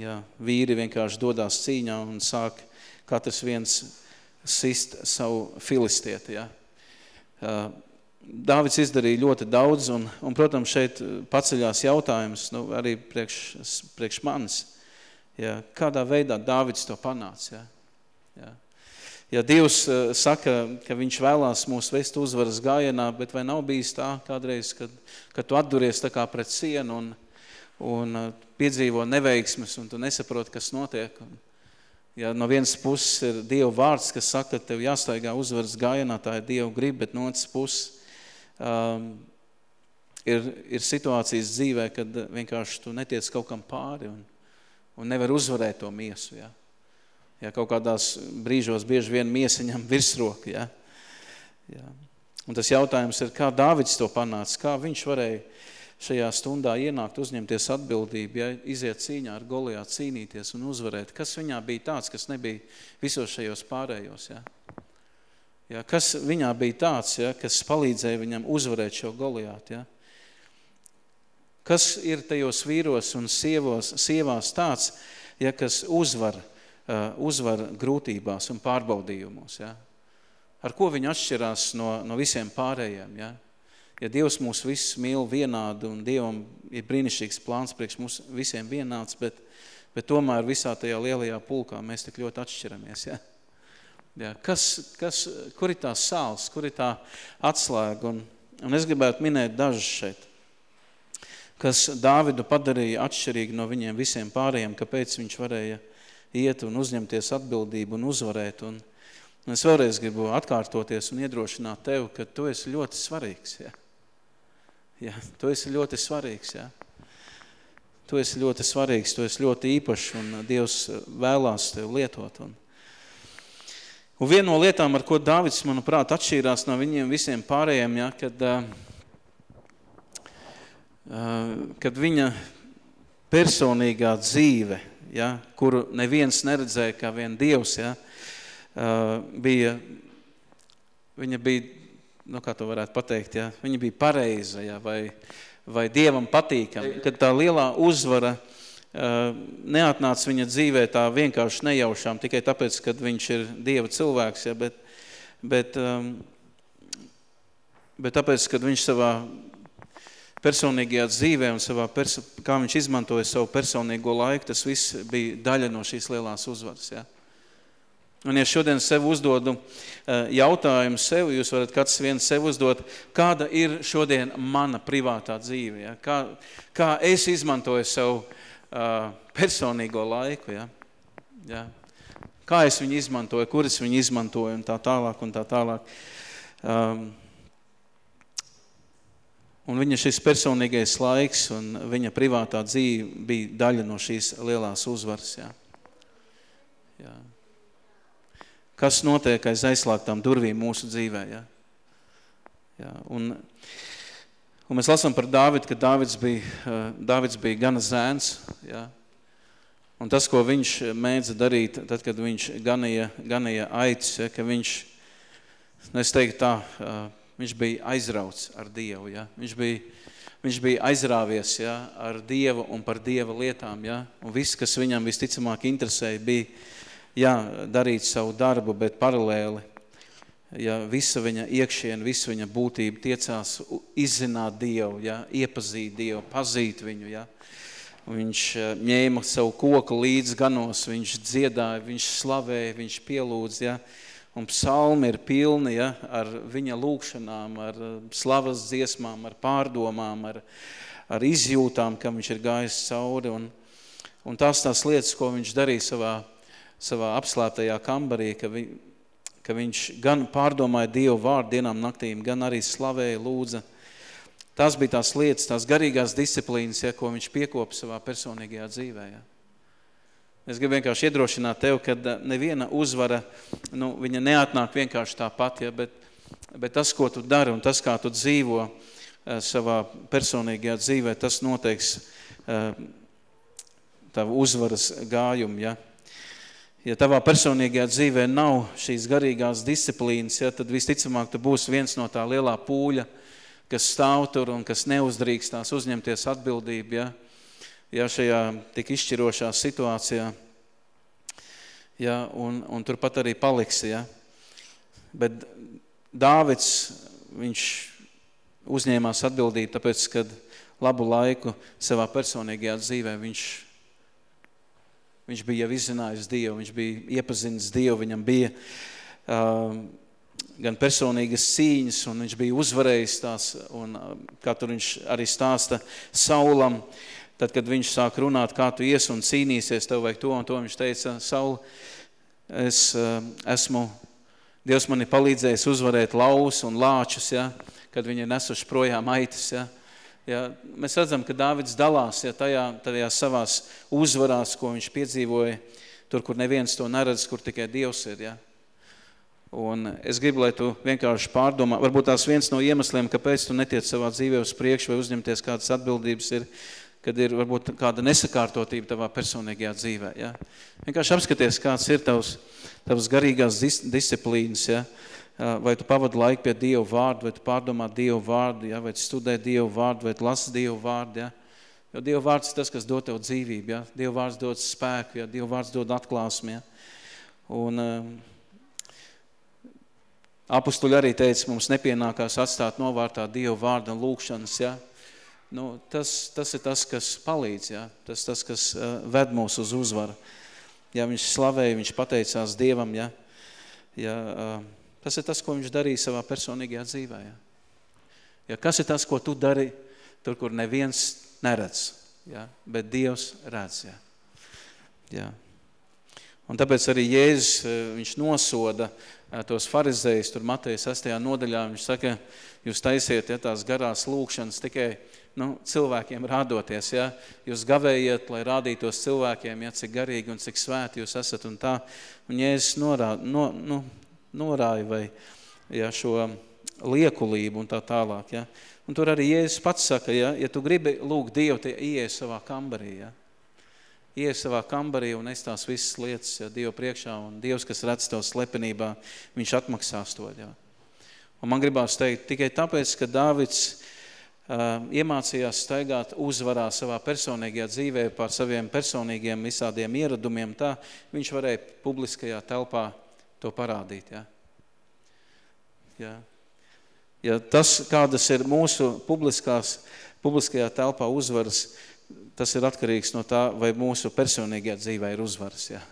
jā, vīri vienkārši dodās cīņā un sāk katrs viens sist savu filistieti. Uh, Dāvids izdarīja ļoti daudz, un, un protams, šeit paceļās jautājums, nu, arī priekš, priekš manis, ja, kādā veidā Dāvids to panāca, ja. Jā. Ja Dievs uh, saka, ka viņš vēlās mūs vest uzvaras gājienā, bet vai nav bijis tā kādreiz, kad, kad tu atduries tā kā pret sienu un, un uh, piedzīvo neveiksmes un tu nesaproti, kas notiek. Un, ja no vienas puses ir Dieva vārds, kas saka, ka tev jāstaigā uzvaras gājienā, tā ir Dieva grib, bet no otras puses um, ir, ir situācijas dzīvē, kad vienkārši tu netiec kaut kam pāri un, un nevar uzvarēt to miesu. Ja? Ja, kaut kādās brīžos bieži vien miesiņam virsroka. Ja. Ja. Un tas jautājums ir, kā Dāvids to panāca, kā viņš varēja šajā stundā ienākt, uzņemties atbildību, ja, iziet cīņā ar Golijā, cīnīties un uzvarēt. Kas viņā bija tāds, kas nebija visos šajos pārējos? Ja? Ja, kas viņā bija tāds, ja, kas palīdzēja viņam uzvarēt šo Golijātu? Ja? Kas ir tajos vīros un sievos, sievās tāds, ja, kas uzvar Uh, uzvar grūtībās un pārbaudījumos. Ja? Ar ko viņi atšķirās no, no visiem pārējiem? Ja? Ja Dievs mūs visus mīl vienādi un Dievam ir brīnišķīgs plāns priekš mums visiem vienāds, bet, bet tomēr visā tajā lielajā pulkā mēs tik ļoti atšķiramies. Ja? Ja, kas, kas, kur ir tā sāls, kur ir tā atslēga? Un, un es gribētu minēt dažus šeit, kas Dāvidu padarīja atšķirīgi no viņiem visiem pārējiem, kāpēc viņš varēja iet un uzņemties atbildību un uzvarēt. Un, un es vēlreiz gribu atkārtoties un iedrošināt tevi, ka tu esi ļoti svarīgs. Ja? Ja, tu esi ļoti svarīgs. Ja? Tu esi ļoti svarīgs, tu esi ļoti īpašs un Dievs vēlās tevi lietot. Un, un viena no lietām, ar ko Dāvids, manuprāt, atšķīrās no viņiem visiem pārējiem, ja, kad, kad viņa personīgā dzīve ja, kuru neviens neredzēja kā vien Dievs, ja, bija, viņa bija, nu kā to varētu pateikt, ja, viņa bija pareiza, ja, vai, vai Dievam patīkami, kad tā lielā uzvara uh, neatnāca viņa dzīvē tā vienkārši nejaušām, tikai tāpēc, kad viņš ir Dieva cilvēks, ja, bet, bet, um, bet tāpēc, kad viņš savā personīgajā dzīvē un savā perso kā viņš izmantoja savu personīgo laiku, tas viss bija daļa no šīs lielās uzvaras. Ja? Un ja šodien sev uzdodu eh, jautājumu sev, jūs varat kāds viens sev uzdot, kāda ir šodien mana privātā dzīve, ja? kā, kā es izmantoju savu uh, personīgo laiku, ja? Ja? kā es viņu izmantoju, kur es viņu izmantoju un tā tālāk un tā tālāk. Um, un viņa šis personīgais laiks un viņa privātā dzīve bija daļa no šīs lielās uzvaras, ja? Ja kas notiek aiz aizslēgtām durvīm mūsu dzīvē. Ja? Ja, un, un mēs lasām par Dāvidu, ka Dāvids bija, uh, Dāvids bija gana zēns. Ja? Un tas, ko viņš mēdza darīt, tad, kad viņš ganīja, ganīja aicis, ja, ka viņš, nu, es teiktu tā, uh, viņš bija aizrauts ar Dievu. Ja? Viņš, bija, viņš bija aizrāvies ja, ar Dievu un par Dieva lietām. Ja? Un viss, kas viņam visticamāk interesēja, bija jā, darīt savu darbu, bet paralēli, ja visa viņa iekšiena, visa viņa būtība tiecās izzināt Dievu, ja, iepazīt Dievu, pazīt viņu, ja. Viņš eh, ņēma savu koku līdz ganos, viņš dziedāja, viņš slavēja, viņš pielūdz, ja. Un psalmi ir pilni ja, ar viņa lūkšanām, ar eh, slavas dziesmām, ar pārdomām, ar, ar izjūtām, kam viņš ir gājis cauri. Un, un tās tās lietas, ko viņš darīja savā savā apslēptajā kambarī, ka, vi, ka viņš gan pārdomāja Dievu vārdu dienām naktīm, gan arī slavēja, lūdza. Tās bija tās lietas, tās garīgās disciplīnas, ja, ko viņš piekopa savā personīgajā dzīvē. Ja. Es gribu vienkārši iedrošināt tev, ka eh, neviena uzvara, nu, viņa neatnāk vienkārši tāpat, ja, bet, bet tas, ko tu dari un tas, kā tu dzīvo uh, savā personīgajā dzīvē, tas noteiks uh, tavu uzvaras gājumu, ja ja tavā personīgajā dzīvē nav šīs garīgās disciplīnas, ja, tad visticamāk tu būsi viens no tā lielā pūļa, kas stāv tur un kas neuzdrīkstās uzņemties atbildību, ja, ja šajā tik izšķirošā situācijā, ja, un, un turpat arī paliksi, ja. Bet Dāvids, viņš uzņēmās atbildību, tāpēc, kad labu laiku savā personīgajā dzīvē viņš Viņš bija jau izzinājis Dievu, viņš bija iepazinis Dievu, viņam bija uh, gan personīgas cīņas, un viņš bija uzvarējis tās, un uh, kā tur viņš arī stāsta Saulam, tad, kad viņš sāk runāt, kā tu ies un cīnīsies, tev vajag to un to, viņš teica, Saul, es uh, esmu, Dievs mani palīdzējis uzvarēt laus un lāčus, ja, kad viņi ir nesuši projām aitas, ja, Ja, mēs redzam, ka Dāvids dalās ja, tajā, tajā savās uzvarās, ko viņš piedzīvoja, tur, kur neviens to neredz, kur tikai Dievs ir. Ja. Un es gribu, lai tu vienkārši pārdomā, varbūt tās viens no iemesliem, kāpēc tu netiec savā dzīvē uz priekšu vai uzņemties kādas atbildības ir, kad ir varbūt kāda nesakārtotība tavā personīgajā dzīvē. Ja. Vienkārši apskaties, kāds ir tavs, tavs garīgās dis disciplīnas, ja vai tu pavadi laiku pie Dieva vārdu, vai tu pārdomā Dieva vārdu, ja? vai tu studē Dieva vārdu, vai tu lasi Dieva vārdu. Ja? Jo Dieva vārds ir tas, kas dod tev dzīvību. Ja? Dieva vārds dod spēku, ja? Dieva vārds dod atklāsmi. Ja? Un um, apustuļi arī teica, mums nepienākās atstāt novārtā Dieva vārdu un lūkšanas. Ja? Nu, tas, tas ir tas, kas palīdz, ja? tas, tas, kas uh, ved mūs uz uzvaru. Ja viņš slavēja, viņš pateicās Dievam, ja? Ja, uh, Tas ir tas, ko viņš darīja savā personīgajā dzīvē. Ja? Ja, kas ir tas, ko tu dari tur, kur neviens neredz, ja? bet Dievs redz. Ja? Ja. Un tāpēc arī Jēzus, eh, viņš nosoda eh, tos farizējus, tur Mateja 6. nodaļā, viņš saka, jūs taisiet ja, tās garās lūkšanas tikai nu, cilvēkiem rādoties, ja, jūs gavējiet, lai rādītos cilvēkiem, ja, cik garīgi un cik svēti jūs esat un tā. Un Jēzus norāda, no, nu, norāja vai ja, šo liekulību un tā tālāk. Ja. Un tur arī Jēzus pats saka, ja, ja tu gribi lūgt Dievu, tie ieies savā kambarī. Ja. Ieies savā kambarī un es tās visas lietas ja, Dievu priekšā un Dievs, kas redz tev slepenībā, viņš atmaksās to. Ja. Un man gribās teikt, tikai tāpēc, ka Dāvids iemācījās staigāt uzvarā savā personīgajā dzīvē par saviem personīgiem visādiem ieradumiem, tā viņš varēja publiskajā telpā to parādīt. Ja? Ja. ja tas, kādas ir mūsu publiskās, publiskajā telpā uzvaras, tas ir atkarīgs no tā, vai mūsu personīgajā dzīvē ir uzvaras. Ja?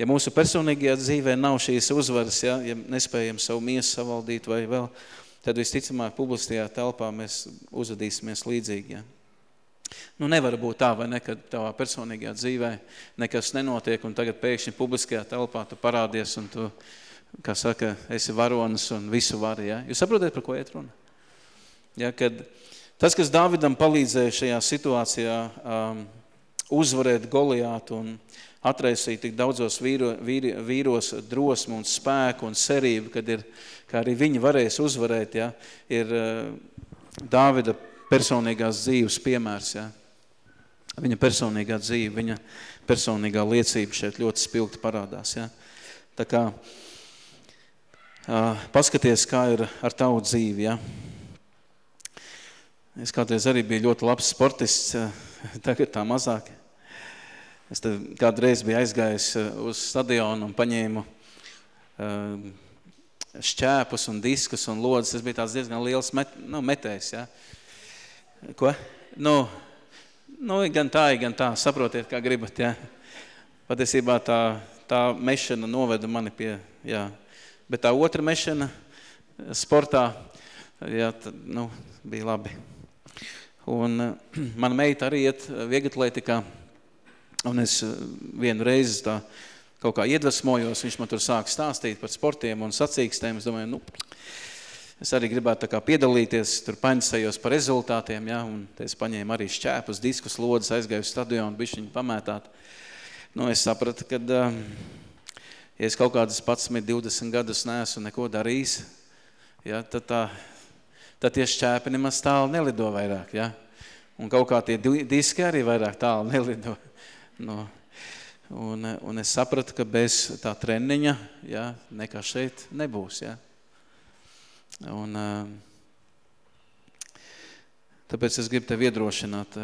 Ja mūsu personīgajā dzīvē nav šīs uzvaras, ja, ja nespējam savu miesu savaldīt vai vēl, tad visticamāk publiskajā telpā mēs uzvedīsimies līdzīgi. Ja. Nu, nevar būt tā, vai ne, kad tavā personīgajā dzīvē nekas nenotiek, un tagad pēkšņi publiskajā telpā tu parādies, un tu, kā saka, esi varonis un visu vari. Ja. Jūs saprotat, par ko iet runa? Ja, kad tas, kas Dāvidam palīdzēja šajā situācijā um, uzvarēt Goliātu un atraisīt tik daudzos vīro, vīri, vīros drosmu un spēku un cerību, kad ir, kā arī viņi varēs uzvarēt, ja, ir Dāvida personīgās dzīves piemērs. Ja. Viņa personīgā dzīve, viņa personīgā liecība šeit ļoti spilgti parādās. Ja. Tā kā uh, paskaties, kā ir ar tavu dzīvi. Ja. Es kādreiz arī biju ļoti labs sportists, tagad tā mazāk. Es te kādreiz biju aizgājis uz stadionu un paņēmu uh, šķēpus un diskus un lodas. Es biju tāds diezgan liels met, nu, metējs, ja. Ko? Nu, nu, gan tā, gan tā. Saprotiet, kā gribat, ja. Patiesībā tā, tā mešana noveda mani pie, jā. Bet tā otra mešana sportā, jā, tad, nu, bija labi. Un mana meita arī iet vieglatlētikā. Un es eh, vienu reizi tā kaut kā iedvesmojos, viņš man tur sāk stāstīt par sportiem un sacīkstēm. Es domāju, nu, es arī gribētu tā kā piedalīties, tur paņasējos par rezultātiem, ja, un es paņēmu arī šķēpus, diskus, lodas, aizgāju uz stadionu, bišķiņu pamētāt. Nu, es sapratu, ka, eh, ja es kaut kādas 11, 20 gadus neesmu neko darījis, ja, tad, tā, tad tie šķēpi nemaz tālu nelido vairāk, ja. Un kaut kā tie diski arī vairāk tālu nelido. No, un, un es sapratu, ka bez tā treniņa ja, nekā šeit nebūs. Ja. Un, tāpēc es gribu tev iedrošināt.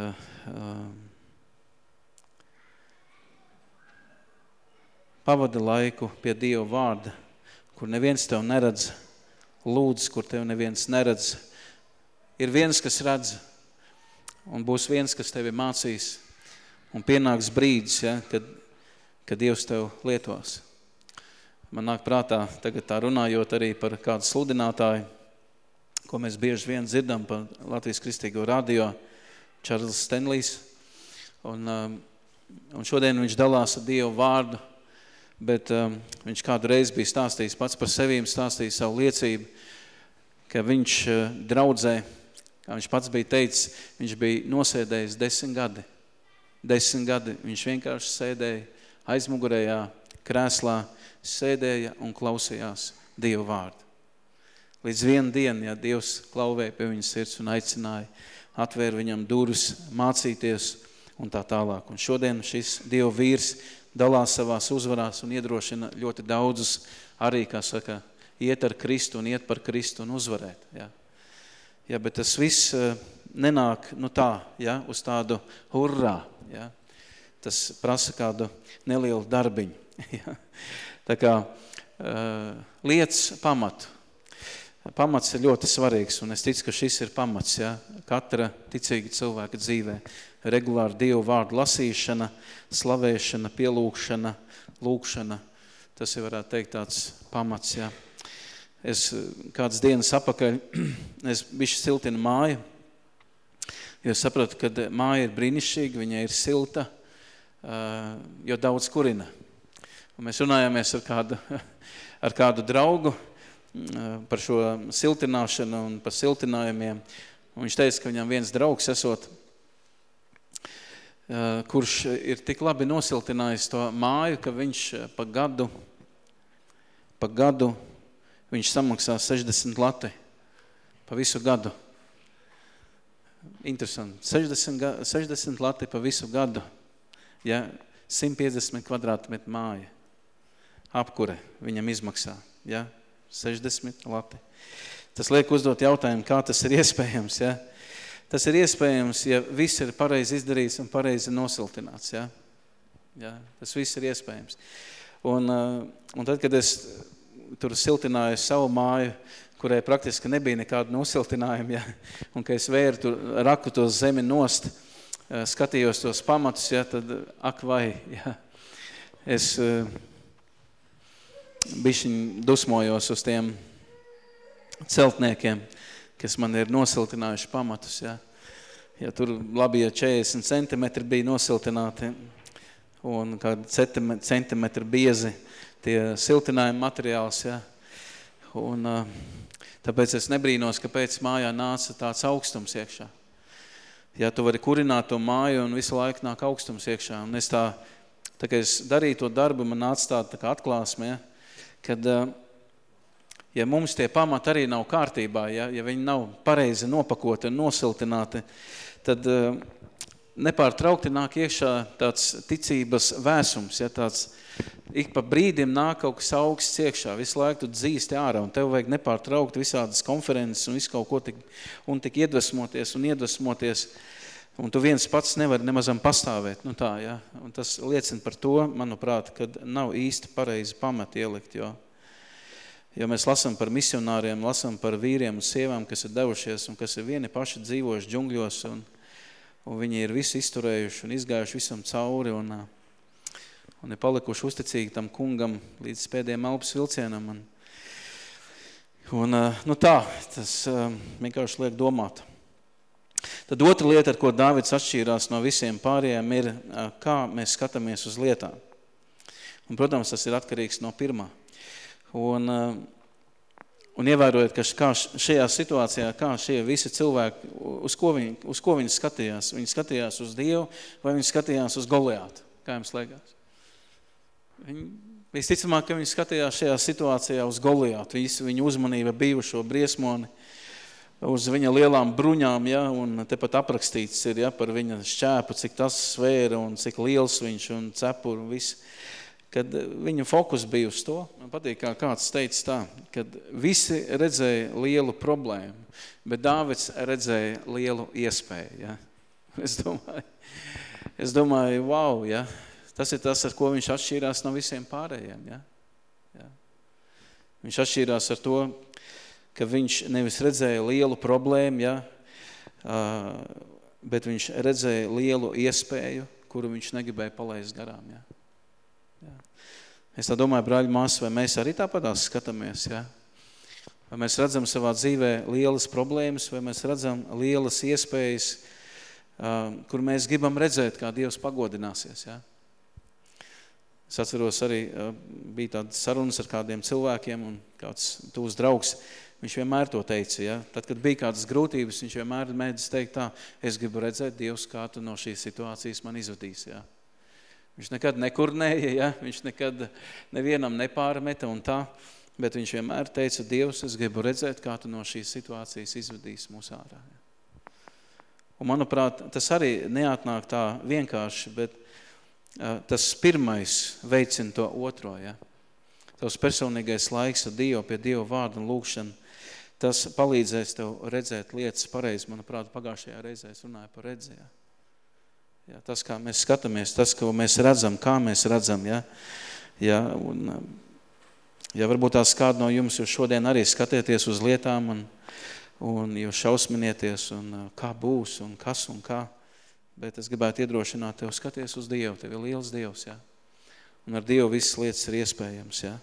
Pavada laiku pie Dieva vārda, kur neviens tev neredz, lūdz, kur tev neviens neredz. Ir viens, kas redz, un būs viens, kas tevi mācīs, Un pienāks brīdis, ja, kad, kad Dievs tev lietos. Man nāk prātā, tagad tā runājot arī par kādu sludinātāju, ko mēs bieži vien dzirdam par Latvijas kristīgo radio, Čārlis Stenlijs. Un, um, un šodien viņš dalās ar Dievu vārdu, bet um, viņš kādu reizi bija stāstījis pats par sevīm, stāstījis savu liecību, ka viņš uh, draudzē, kā viņš pats bija teicis, viņš bija nosēdējis desmit gadi Desmit gadi viņš vienkārši sēdēja aizmugurējā krēslā, sēdēja un klausījās Dievu vārdu. Līdz vienu dienu, ja Dievs klauvēja pie viņa sirds un aicināja, atvēra viņam durvis mācīties un tā tālāk. Un šodien šis Dieva vīrs dalās savās uzvarās un iedrošina ļoti daudzus arī, kā saka, iet ar Kristu un iet par Kristu un uzvarēt. Ja. Ja, bet tas viss eh, nenāk nu tā, ja, uz tādu hurrā, Ja? Tas prasa kādu nelielu darbiņu. Ja? Tā kā uh, lietas pamatu. Pamats ir ļoti svarīgs, un es ticu, ka šis ir pamats, ja? katra ticīga cilvēka dzīvē. Regulāri Dievu vārdu lasīšana, slavēšana, pielūkšana, lūkšana, tas ir, varētu teikt, tāds pamats, ja? Es kādas dienas apakaļ, es bišķi siltinu māju, Jo sapratu, ka māja ir brīnišķīga, viņa ir silta, jo daudz kurina. Un mēs runājāmies ar kādu, ar kādu draugu par šo siltināšanu un par siltinājumiem. Un viņš teica, ka viņam viens draugs esot, kurš ir tik labi nosiltinājis to māju, ka viņš pa gadu, pa gadu viņš samaksā 60 lati pa visu gadu. Interesanti. 60, 60 lati pa visu gadu. Ja, 150 kvadrātmetru māja. Apkure viņam izmaksā. Ja, 60 lati. Tas liek uzdot jautājumu, kā tas ir iespējams. Ja? tas ir iespējams, ja viss ir pareizi izdarīts un pareizi nosiltināts, ja? Ja, tas viss ir iespējams. Un, un tad, kad es tur siltināju savu māju, kurai praktiski nebija nekāda nosiltinājuma, ja, un ka es vēru tur, raku to zemi nost, skatījos tos pamatus, ja, tad ak vai, ja, es bišķiņ dusmojos uz tiem celtniekiem, kas man ir nosiltinājuši pamatus, ja. Ja tur labi, ja 40 centimetri bija nosiltināti un kādi centimetri biezi tie siltinājuma materiāls, ja. Un tāpēc es nebrīnos, ka pēc mājā nāca tāds augstums iekšā. Ja tu vari kurināt to māju un visu laiku nāk augstums iekšā. Un es tā, tā kā es darīju to darbu, man nāca tāda tā kā atklāsme, ja, kad ja mums tie pamati arī nav kārtībā, ja, ja viņi nav pareizi nopakoti un nosiltināti, tad uh, nepārtraukti nāk iekšā tāds ticības vēsums, ja, tāds ik pa brīdim nāk kaut kas augsts iekšā, visu laiku tu dzīsti ārā, un tev vajag nepārtraukt visādas konferences un visu kaut ko tik, un tik iedvesmoties un iedvesmoties, un tu viens pats nevar nemazam pastāvēt, nu tā, ja, un tas liecina par to, manuprāt, kad nav īsti pareizi pamati ielikt, jo Jo mēs lasām par misionāriem, lasām par vīriem un sievām, kas ir devušies un kas ir vieni paši dzīvojuši džungļos un, un viņi ir visi izturējuši un izgājuši visam cauri un, un ir palikuši uzticīgi tam kungam līdz pēdējiem elpas vilcienam. Un, un, nu tā, tas vienkārši liek domāt. Tad otra lieta, ar ko Dāvids atšķīrās no visiem pārējiem, ir, kā mēs skatāmies uz lietām. Un, protams, tas ir atkarīgs no pirmā. Un, un ievērojot, ka kā šajā situācijā, kā šie visi cilvēki, uz ko, viņi, uz ko viņi skatījās? Viņi skatījās uz Dievu vai viņi skatījās uz Goliātu? Kā jums liekas? Viņi, visticamāk, ka viņi skatījās šajā situācijā uz Goliātu. Visi viņa uzmanība bijušo briesmoni, uz viņa lielām bruņām, ja, un tepat aprakstīts ir ja, par viņa šķēpu, cik tas svēra un cik liels viņš un cepuru un viss kad viņa fokus bija uz to, man patīk, kā kāds teica tā, kad visi redzēja lielu problēmu, bet Dāvids redzēja lielu iespēju. Ja? Es domāju, es domāju, wow, ja? tas ir tas, ar ko viņš atšķīrās no visiem pārējiem. Ja? Ja? Viņš atšķīrās ar to, ka viņš nevis redzēja lielu problēmu, ja? bet viņš redzēja lielu iespēju, kuru viņš negribēja palaist garām. Ja? Es tā domāju, brāļi, māsas, vai mēs arī tāpatās skatāmies, ja? Vai mēs redzam savā dzīvē lielas problēmas, vai mēs redzam lielas iespējas, kur mēs gribam redzēt, kā Dievs pagodināsies, ja? Es atceros arī, bija tādas sarunas ar kādiem cilvēkiem un kāds tūs draugs, viņš vienmēr to teica, ja? Tad, kad bija kādas grūtības, viņš vienmēr mēdz teikt tā, es gribu redzēt Dievs, kā tu no šīs situācijas man izvadīs, ja? Viņš nekad nekurnēja, ja? viņš nekad nevienam nepārmeta un tā, bet viņš vienmēr teica, Dievs, es gribu redzēt, kā tu no šīs situācijas izvedīs mūs ārā. Ja? Un manuprāt, tas arī neatnāk tā vienkārši, bet uh, tas pirmais veicina to otro. Ja? Tavs personīgais laiks ar Dievu, pie Dieva vārda un lūkšana, tas palīdzēs tev redzēt lietas pareizi. Manuprāt, pagājušajā reizē es runāju par redzēju. Ja, tas, kā mēs skatāmies, tas, ko mēs redzam, kā mēs redzam, ja, ja, un, ja varbūt tās kādu no jums jūs šodien arī skatieties uz lietām un, un jūs šausminieties un kā būs un kas un kā, bet es gribētu iedrošināt tev skaties uz Dievu, tev ir liels Dievs, ja, un ar Dievu visas lietas ir iespējams, ja.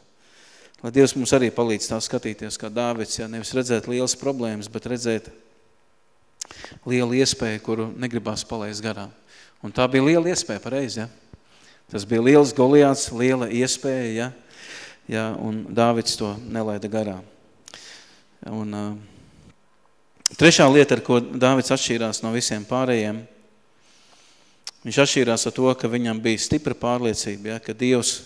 Lai Dievs mums arī palīdz tā skatīties kā Dāvids, ja, nevis redzēt lielas problēmas, bet redzēt lielu iespēju, kuru negribās palaist garām. Un tā bija liela iespēja, pareizi, ja? Tas bija liels Goliāts, liela iespēja, ja? Ja, un Dāvids to nelaida garām. Un, uh, trešā lieta, ar ko Dāvids atšķīrās no visiem pārējiem, viņš atšķīrās ar to, ka viņam bija stipra pārliecība, ja, ka Dievs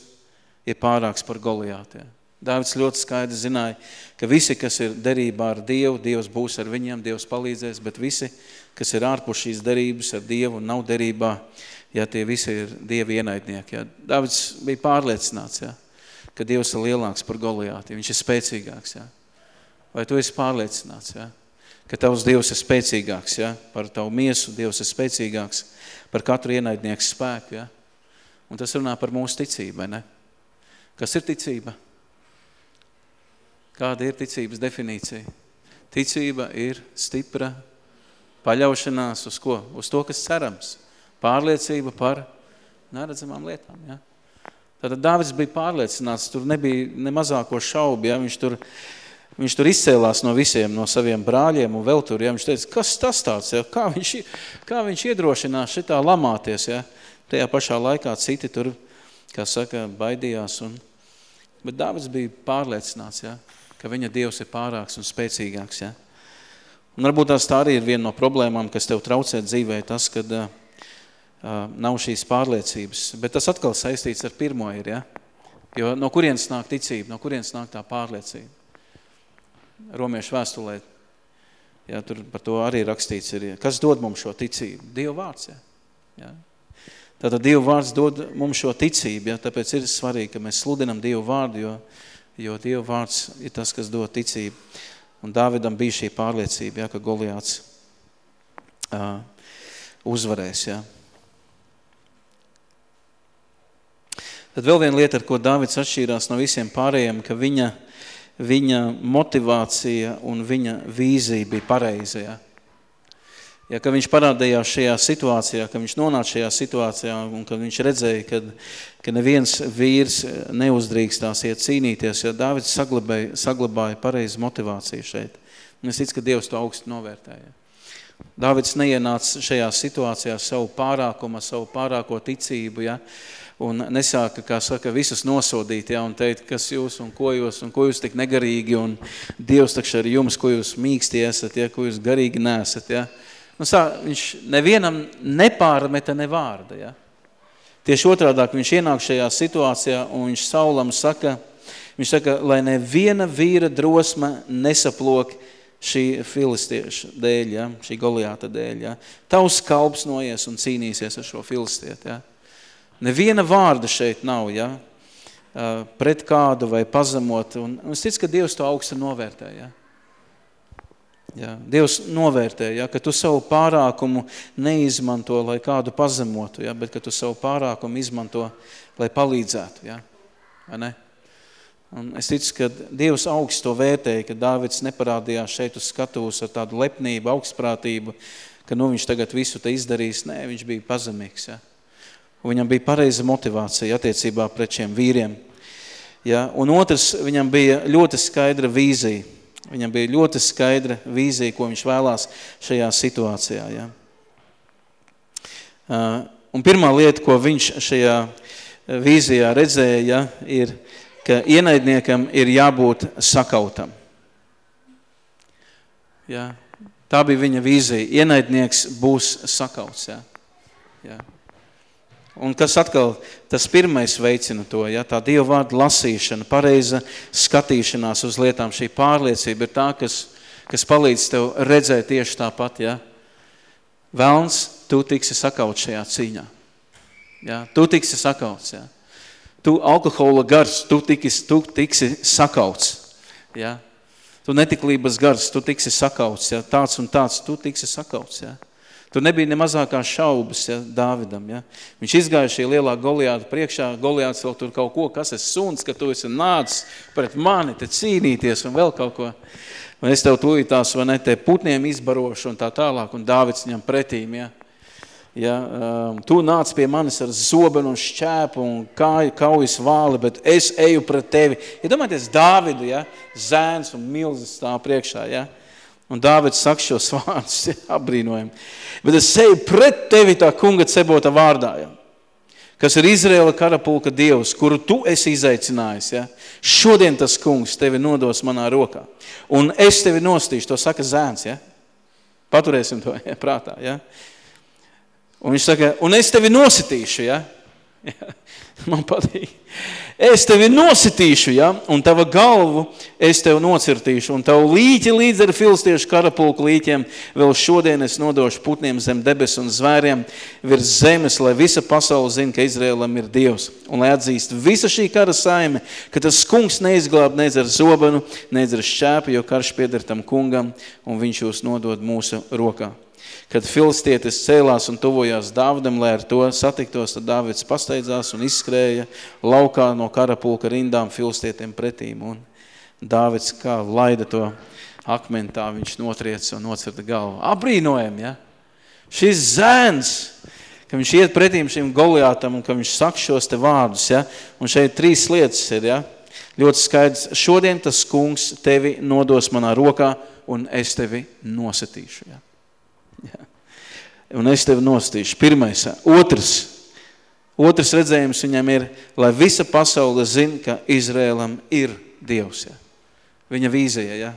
ir pārāks par Goliātu. Ja. Dāvids ļoti skaidri zināja, ka visi, kas ir derībā ar Dievu, Dievs būs ar viņiem, Dievs palīdzēs, bet visi, kas ir ārpus šīs derības ar Dievu un nav derībā, ja tie visi ir Dieva ienaidnieki. Ja. Dāvids bija pārliecināts, ja, ka Dievs ir lielāks par Goliāti, viņš ir spēcīgāks. Ja. Vai tu esi pārliecināts? Ja? ka tavs Dievs ir spēcīgāks, ja? par tavu miesu Dievs ir spēcīgāks, par katru ienaidnieku spēku, ja? Un tas runā par mūsu ticību, ne? Kas ir ticība? Kāda ir ticības definīcija? Ticība ir stipra paļaušanās uz ko? Uz to, kas cerams. Pārliecība par neredzamām lietām, ja? Tātad Dāvids bija pārliecināts, tur nebija ne mazāko šaubu, ja? viņš, tur, viņš tur izcēlās no visiem, no saviem brāļiem un vēl tur, ja? viņš teica, kas tas tāds, ja? kā, viņš, kā viņš iedrošinās šitā lamāties, ja? tajā pašā laikā citi tur, kā saka, baidījās, un... bet Dāvids bija pārliecināts, ja? Ka viņa Dievs ir pārāks un spēcīgāks. Ja? Un varbūt tās tā arī ir viena no problēmām, kas tev traucē dzīvē, tas, kad uh, nav šīs pārliecības. Bet tas atkal saistīts ar pirmo ir, ja? Jo no kurienes nāk ticība, no kurienes nāk tā pārliecība? Romiešu vēstulē, ja, tur par to arī rakstīts ir, kas dod mums šo ticību? Dieva vārds, ja? ja? Tātad Dieva vārds dod mums šo ticību, ja? tāpēc ir svarīgi, ka mēs sludinam Dieva vārdu, jo, jo Dieva vārds ir tas, kas dod ticību. Un Dāvidam bija šī pārliecība, ja, ka Goliāts uh, uzvarēs. Ja. Tad vēl viena lieta, ar ko Dāvids atšķīrās no visiem pārējiem, ka viņa, viņa motivācija un viņa vīzija bija pareiza. Ja? Ja, ka viņš parādījās šajā situācijā, ka viņš nonāca šajā situācijā un ka viņš redzēja, ka, ka neviens vīrs neuzdrīkstās iet cīnīties, jo Dāvids saglabāja, saglabāja pareizu motivāciju šeit. Un es ticu, ka Dievs to augstu novērtēja. Dāvids neienāca šajā situācijā savu pārākumu, savu pārāko ticību, ja, un nesāka, kā saka, visus nosodīt, ja, un teikt, kas jūs un ko jūs, un ko jūs tik negarīgi, un Dievs takš ar jums, ko jūs mīksti esat, ja, ko jūs garīgi nesat, ja. Nu, sā, viņš nevienam nepārmeta ne vārda, ja. Tieši otrādāk viņš ienāk šajā situācijā, un viņš Saulam saka, viņš saka, lai neviena vīra drosma nesaplok šī filistieša dēļ, ja, šī Goliāta dēļ, ja. Tavs kalps noies un cīnīsies ar šo filistieti, ja. Neviena vārda šeit nav, ja, pret kādu vai pazemot. Un, un es ticu, ka Dievs to augstu novērtē, ja. Ja, Dievs novērtē, ja, ka tu savu pārākumu neizmanto, lai kādu pazemotu, ja, bet ka tu savu pārākumu izmanto, lai palīdzētu. Ja, ne? Un es ticu, ka Dievs augsts to vērtēja, ka Dāvids neparādījās šeit uz skatuves ar tādu lepnību, augstprātību, ka nu viņš tagad visu te izdarīs. Nē, viņš bija pazemīgs. Ja. Un viņam bija pareiza motivācija attiecībā pret šiem vīriem. Ja? Un otrs, viņam bija ļoti skaidra vīzija. Viņam bija ļoti skaidra vīzija, ko viņš vēlās šajā situācijā. Ja? Uh, un pirmā lieta, ko viņš šajā vīzijā redzēja, ja, ir, ka ienaidniekam ir jābūt sakautam. Ja? Tā bija viņa vīzija. Ienaidnieks būs sakauts. Ja? Ja. Un kas atkal, tas pirmais veicina to, ja, tā Dieva vārda lasīšana, pareiza skatīšanās uz lietām, šī pārliecība ir tā, kas, kas palīdz tev redzēt tieši tāpat, ja. Velns, tu tiksi sakauts šajā cīņā. Ja, tu tiksi sakauts, ja. Tu alkohola gars, tu tiksi, tu tiksi sakauts, ja. Tu netiklības gars, tu tiksi sakauts, ja. Tāds un tāds, tu tiksi sakauts, ja. Tur nebija ne mazākās šaubas ja, Dāvidam. Ja. Viņš izgāja šī lielā Goliāta priekšā, Goliāts vēl tur kaut ko, kas es suns, ka tu esi nācis pret mani te cīnīties un vēl kaut ko. Un es tev tūlītās, vai ne, te putniem izbarošu un tā tālāk, un Dāvids viņam pretīm, ja. Ja, um, tu nāc pie manis ar zobenu un šķēpu un kāju, kaujas vāli, bet es eju pret tevi. Ja domājieties, Dāvidu, ja, zēns un milzis stāv priekšā, ja, Un Dāvids saka šos vārdus, ja, apbrīnojami. Bet es seju pret tevi tā kunga cebota vārdā, ja, kas ir Izraela karapulka dievs, kuru tu esi izaicinājis. Ja. Šodien tas kungs tevi nodos manā rokā. Un es tevi nostīšu, to saka zēns. Ja. Paturēsim to ja, prātā. Ja. Un viņš saka, un es tevi nositīšu. Ja. Ja. Man patīk. Es tevi nositīšu, ja? un tava galvu es tevi nocirtīšu, un tavu līķi līdz ar filstiešu karapulku līķiem vēl šodien es nodošu putniem zem debes un zvēriem virs zemes, lai visa pasaule zina, ka Izrēlam ir Dievs, un lai atzīst visa šī kara saime, ka tas kungs neizglāb neiz ar zobenu, neiz ar šķēpu, jo karš pieder tam kungam, un viņš jūs nodod mūsu rokā. Kad filistietis cēlās un tuvojās Dāvidam, lai ar to satiktos, tad Dāvids pasteidzās un izskrēja laukā no karapulka rindām filistietiem pretīm. Un Dāvids kā laida to akmeni, tā viņš notriec un nocirta galvu. Abrīnojam, ja? Šis zēns, ka viņš iet pretīm šim Goliātam un ka viņš saka šos te vārdus, ja? Un šeit trīs lietas ir, ja? Ļoti skaidrs. Šodien tas kungs tevi nodos manā rokā un es tevi nosatīšu, ja? Ja. Un es tevi nostīšu. Pirmais. Otrs. Otrs redzējums viņam ir, lai visa pasaule zina, ka Izrēlam ir Dievs. Ja. Viņa vīzija. Ja.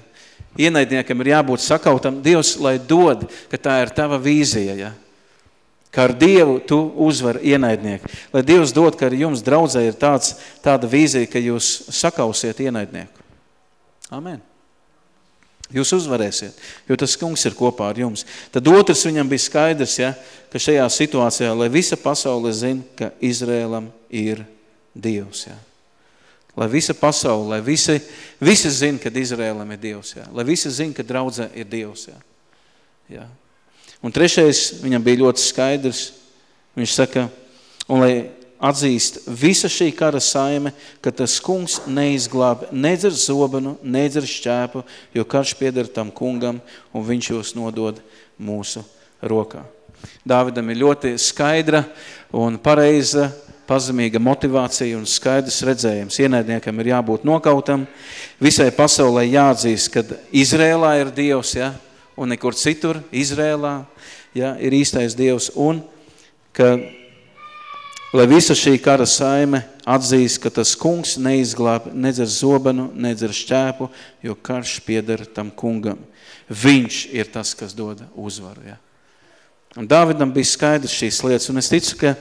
Ienaidniekam ir jābūt sakautam. Dievs, lai dod, ka tā ir tava vīzija. Ja. Ka ar Dievu tu uzvar ienaidnieku. Lai Dievs dod, ka ar jums draudzē ir tāds, tāda vīzija, ka jūs sakausiet ienaidnieku. Amen. Jūs uzvarēsiet, jo tas kungs ir kopā ar jums. Tad otrs viņam bija skaidrs, ja, ka šajā situācijā, lai visa pasaule zina, ka Izrēlam ir Dievs. Ja. Lai visa pasaule, lai visi, visi zina, ka Izrēlam ir Dievs. Ja. Lai visi zina, ka draudzē ir Dievs. Ja. Ja. Un trešais viņam bija ļoti skaidrs. Viņš saka, un lai atzīst visa šī kara saime, ka tas kungs neizglāb nedz ar zobenu, nedz ar šķēpu, jo karš pieder tam kungam un viņš jūs nodod mūsu rokā. Dāvidam ir ļoti skaidra un pareiza pazemīga motivācija un skaidrs redzējums. Ienaidniekam ir jābūt nokautam, visai pasaulē jāatzīst, ka Izrēlā ir Dievs, ja, un nekur citur Izrēlā ja, ir īstais Dievs, un ka lai visa šī kara saime atzīst, ka tas kungs neizglāb nedz ar zobenu, nedz ar šķēpu, jo karš pieder tam kungam. Viņš ir tas, kas dod uzvaru. Ja? Un Dāvidam bija skaidrs šīs lietas, un es ticu, ka,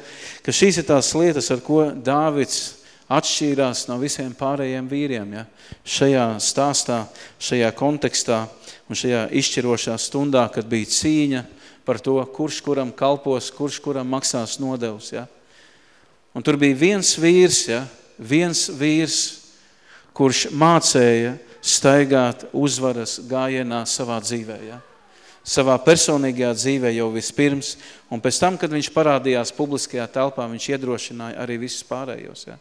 ka šīs ir tās lietas, ar ko Dāvids atšķīrās no visiem pārējiem vīriem. Ja? Šajā stāstā, šajā kontekstā un šajā izšķirošā stundā, kad bija cīņa par to, kurš kuram kalpos, kurš kuram maksās nodevs. Ja? Un tur bija viens vīrs, ja, viens vīrs, kurš mācēja staigāt uzvaras gājienā savā dzīvē. Ja. Savā personīgajā dzīvē jau vispirms, un pēc tam, kad viņš parādījās publiskajā telpā, viņš iedrošināja arī visus pārējos. Ja.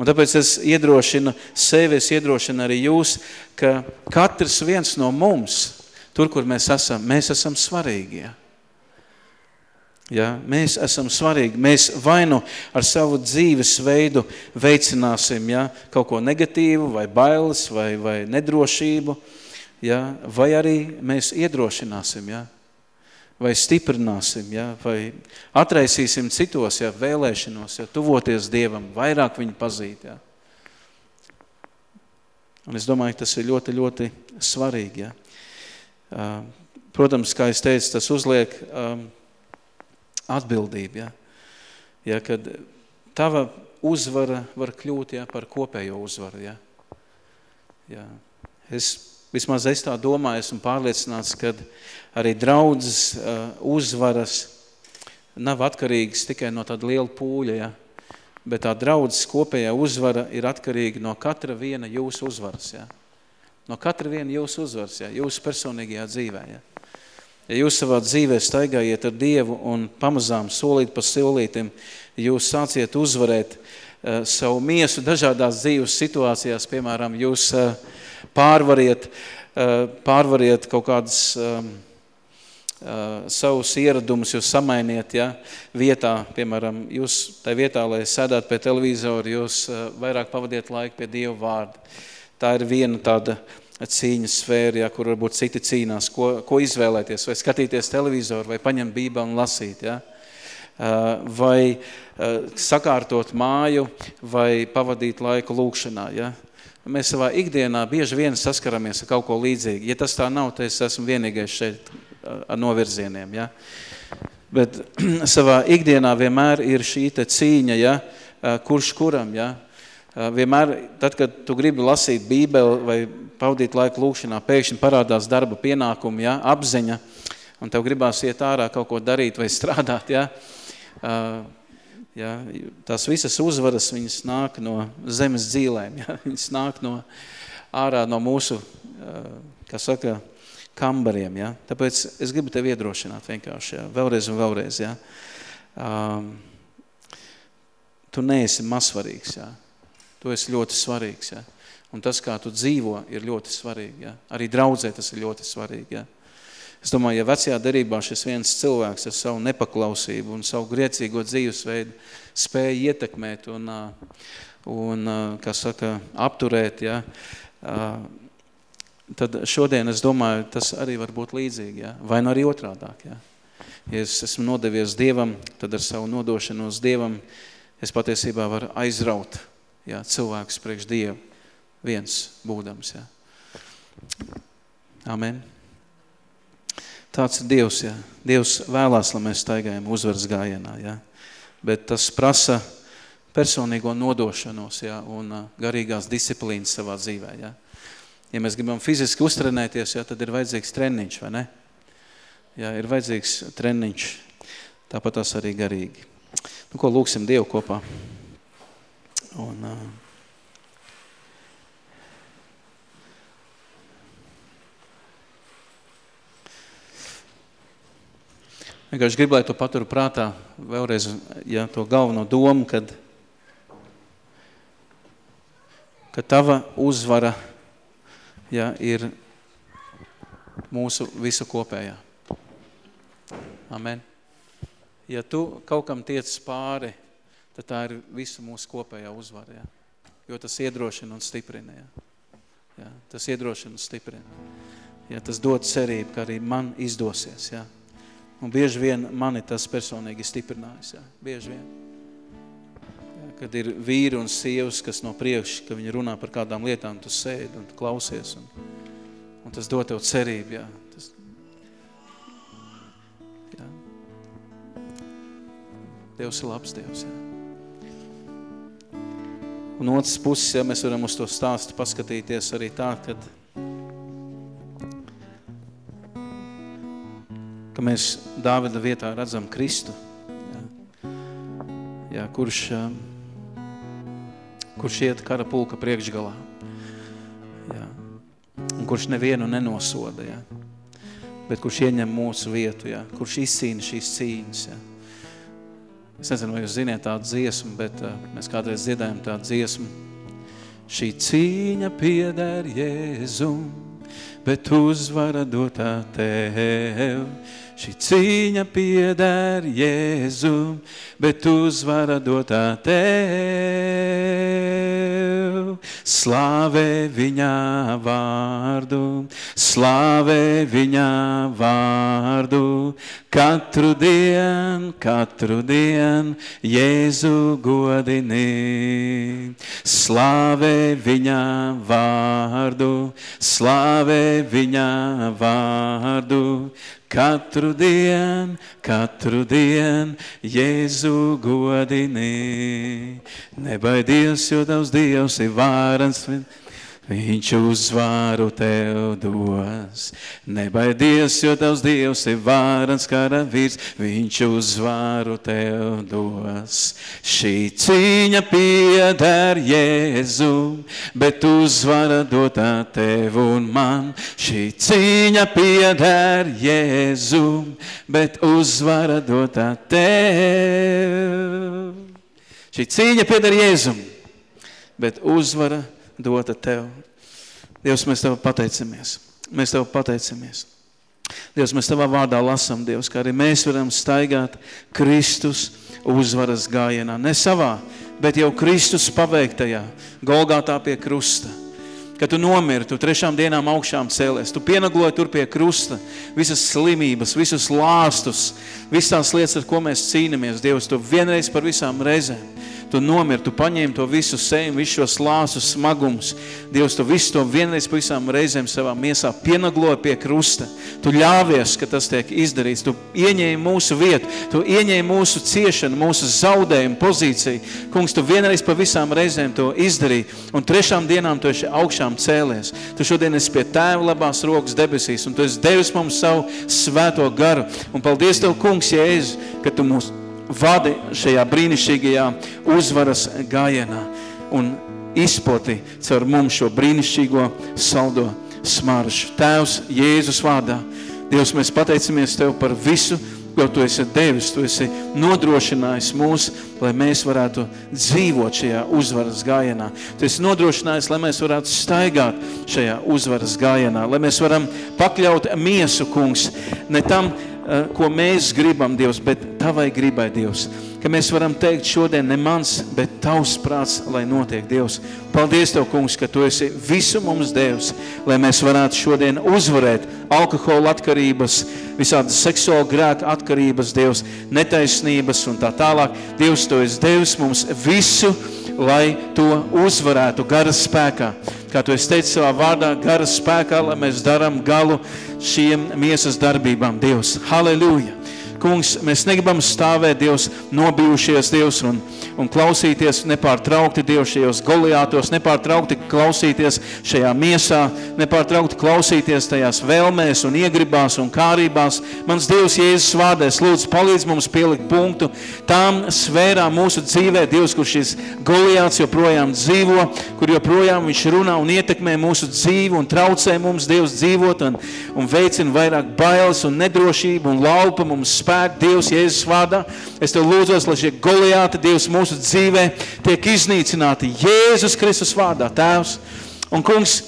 Un tāpēc es iedrošinu sevi, es iedrošinu arī jūs, ka katrs viens no mums, tur, kur mēs esam, mēs esam svarīgi. Ja. Ja, mēs esam svarīgi. Mēs vai nu ar savu dzīves veidu veicināsim ja, kaut ko negatīvu, vai bailes, vai, vai nedrošību, ja, vai arī mēs iedrošināsim, ja, vai stiprināsim, ja, vai atraisīsim citos ja, vēlēšanos, ja, tuvoties Dievam, vairāk viņu pazīt. Ja. Un es domāju, tas ir ļoti, ļoti svarīgi. Ja. Protams, kā es teicu, tas uzliek um, atbildība. Ja? Ja, kad tava uzvara var kļūt ja, par kopējo uzvaru. Ja? Ja. Es, vismaz es tā domāju, esmu pārliecināts, ka arī draudzes uh, uzvaras nav atkarīgas tikai no tāda liela pūļa, ja? bet tā draudzes kopējā uzvara ir atkarīga no katra viena jūsu uzvaras. Ja? No katra viena jūsu uzvaras, ja? jūsu personīgajā dzīvē. Ja? Ja jūs savā dzīvē staigājiet ar Dievu un pamazām solīt pa solītim, jūs sāciet uzvarēt uh, savu miesu dažādās dzīves situācijās, piemēram, jūs uh, pārvariet, uh, pārvariet kaut kādas um, savus ieradumus, jūs samainiet ja, vietā, piemēram, jūs tai vietā, lai sēdāt pie televizoru, jūs vairāk pavadiet laiku pie Dieva vārda. Tā ir viena tāda cīņas sfēra, ja, kur varbūt citi cīnās, ko, ko izvēlēties, vai skatīties televizoru, vai paņemt bībeli un lasīt, ja? vai sakārtot māju, vai pavadīt laiku lūkšanā. Ja? Mēs savā ikdienā bieži vien saskaramies ar kaut ko līdzīgu. Ja tas tā nav, tad es esmu vienīgais šeit ar novirzieniem. Ja? Bet savā ikdienā vienmēr ir šī te cīņa, ja? kurš kuram, ja. Vienmēr, tad, kad tu gribi lasīt bībeli vai pavadīt laiku lūkšanā, pēkšņi parādās darba pienākumi, ja, apziņa, un tev gribās iet ārā kaut ko darīt vai strādāt, ja. Ja, tās visas uzvaras, viņas nāk no zemes dzīlēm, ja, viņas nāk no ārā no mūsu, kā saka, kambariem, ja? Tāpēc es gribu tevi iedrošināt vienkārši, ja? vēlreiz un vēlreiz, ja? Um, tu neesi mazsvarīgs, ja? Tu esi ļoti svarīgs, ja? Un tas, kā tu dzīvo, ir ļoti svarīgi, ja? Arī draudzē tas ir ļoti svarīgi, ja? Es domāju, ja vecajā derībā šis viens cilvēks ar savu nepaklausību un savu griecīgo dzīvesveidu spēja ietekmēt un, un kā saka, apturēt, ja, tad šodien es domāju, tas arī var būt līdzīgi, ja? vai nu arī otrādāk. Ja? ja es esmu nodevies Dievam, tad ar savu nodošanos Dievam es patiesībā varu aizraut ja? cilvēkus priekš Dievu, viens būdams. Ja? Amen. Tāds ir Dievs, ja? Dievs vēlās, lai mēs staigājam uzvaras gājienā, ja? bet tas prasa personīgo nodošanos ja? un garīgās disciplīnas savā dzīvē. Ja? ja mēs gribam fiziski uztrenēties, jā, tad ir vajadzīgs treniņš, vai ne? Jā, ir vajadzīgs treniņš, tāpat tas arī garīgi. Nu, ko lūksim Dievu kopā. Un, uh, Vienkārši gribu, lai tu paturu prātā vēlreiz ja, to galveno domu, kad, kad tava uzvara ja, ir mūsu visu kopējā. Amen. Ja tu kaut kam tiec pāri, tad tā ir visu mūsu kopējā uzvara, ja. jo tas iedrošina un stiprina. Ja. Ja, tas iedrošina un stiprina. Ja, tas dod cerību, ka arī man izdosies. Ja. Un bieži vien mani tas personīgi stiprinājis. Ja. Bieži vien kad ir vīri un sievas, kas no priekš, ka viņi runā par kādām lietām, tu sēdi un tu klausies, un, un tas dod tev cerību, jā. Tas, jā. Dievs ir labs Dievs, jā. Un otrs puses, ja mēs varam uz to stāstu paskatīties arī tā, kad, ka mēs Dāvida vietā redzam Kristu, jā, jā kurš, kurš iet kara pulka priekšgalā. Jā. Un kurš nevienu nenosoda, jā. bet kurš ieņem mūsu vietu, jā. kurš izcīna šīs cīņas. Jā. Es nezinu, vai jūs ziniet tādu dziesmu, bet uh, mēs kādreiz dziedājam tādu dziesmu. Šī cīņa pieder Jēzum, bet uzvara dotā tev. Šī cīņa pieder Jēzum, bet uzvara dotā tev. Slāvē viņā vārdu, slāvē viņā vārdu, katru dienu, katru dienu Jēzu godini. Slāvē viņā vārdu, slāvē viņā vārdu, Katru dienu, katru dienu Jēzu godini. Nebaidies, jo tavs Dievs ir vārans, Viņš uzvaru tev dos. Nebaidies, jo tavs Dievs ir vārans kara vīrs, viņš uzvaru tev dos. Šī cīņa pieder Jēzum, bet uzvara dotā tev un man. Šī cīņa pieder Jēzum, bet uzvara dotā tev. Šī cīņa pieder Jēzum, bet uzvara dotā dota Tev. Dievs, mēs Tev pateicamies. Mēs Tev pateicamies. Dievs, mēs Tavā vārdā lasam, Dievs, kā arī mēs varam staigāt Kristus uzvaras gājienā. Ne savā, bet jau Kristus paveiktajā, Golgātā pie krusta. Kad tu nomiri, tu trešām dienām augšām cēlies, tu pienagloji tur pie krusta visas slimības, visus lāstus, visas tās lietas, ar ko mēs cīnamies, Dievs, tu vienreiz par visām reizēm tu nomir, tu paņēmi to visu sēmu, visu šo slāsu smagumus. Dievs, tu visu to vienreiz pa visām reizēm savā miesā pienagloja pie krusta. Tu ļāvies, ka tas tiek izdarīts. Tu ieņēmi mūsu vietu, tu ieņēmi mūsu ciešanu, mūsu zaudējumu pozīciju. Kungs, tu vienreiz pa visām reizēm to izdarīji. Un trešām dienām tu esi augšām cēlies. Tu šodien esi pie tēva labās rokas debesīs, un tu esi devis mums savu svēto garu. Un paldies Tev, kungs, Jēzus, ka tu mūs vadi šajā brīnišķīgajā uzvaras gājienā un izpoti caur mums šo brīnišķīgo saldo smaržu. Tēvs, Jēzus vārdā, Dievs, mēs pateicamies Tev par visu, ko Tu esi devis, Tu esi nodrošinājis mūs, lai mēs varētu dzīvot šajā uzvaras gājienā. Tu esi nodrošinājis, lai mēs varētu staigāt šajā uzvaras gājienā, lai mēs varam pakļaut miesu, kungs, ne tam, ko mēs gribam, Dievs, bet Tavai gribai, Dievs. Ka mēs varam teikt šodien ne mans, bet Tavs prāts, lai notiek, Dievs. Paldies Tev, kungs, ka Tu esi visu mums Dievs, lai mēs varētu šodien uzvarēt alkohola atkarības, visādas seksuāla grēka atkarības, Dievs, netaisnības un tā tālāk. Dievs, Tu esi Dievs mums visu, lai to uzvarētu garas spēkā. Kā Tu esi teicis savā vārdā, garas spēkā, lai mēs daram galu šiem miesas darbībām, Dievs. Halleluja! Kungs, mēs negribam stāvēt, Dievs, nobijušies, Dievs, un, un klausīties nepārtraukti, Dievs, šajos goliātos, nepārtraukti klausīties šajā miesā, nepārtraukti klausīties tajās vēlmēs un iegribās un kārībās. Mans Dievs, Jēzus vārdēs, lūdzu, palīdz mums pielikt punktu tām sfērām mūsu dzīvē, Dievs, kur šis goliāts joprojām dzīvo, kur joprojām viņš runā un ietekmē mūsu dzīvi un traucē mums, Dievs, dzīvot un, un veicina vairāk bailes un nedrošību un laupa mums spēku spēku, Dievs, Jēzus vārdā. Es Tev lūdzos, lai šie goliāti, Dievs, mūsu dzīvē tiek iznīcināti Jēzus Kristus vārdā, Tēvs. Un, kungs,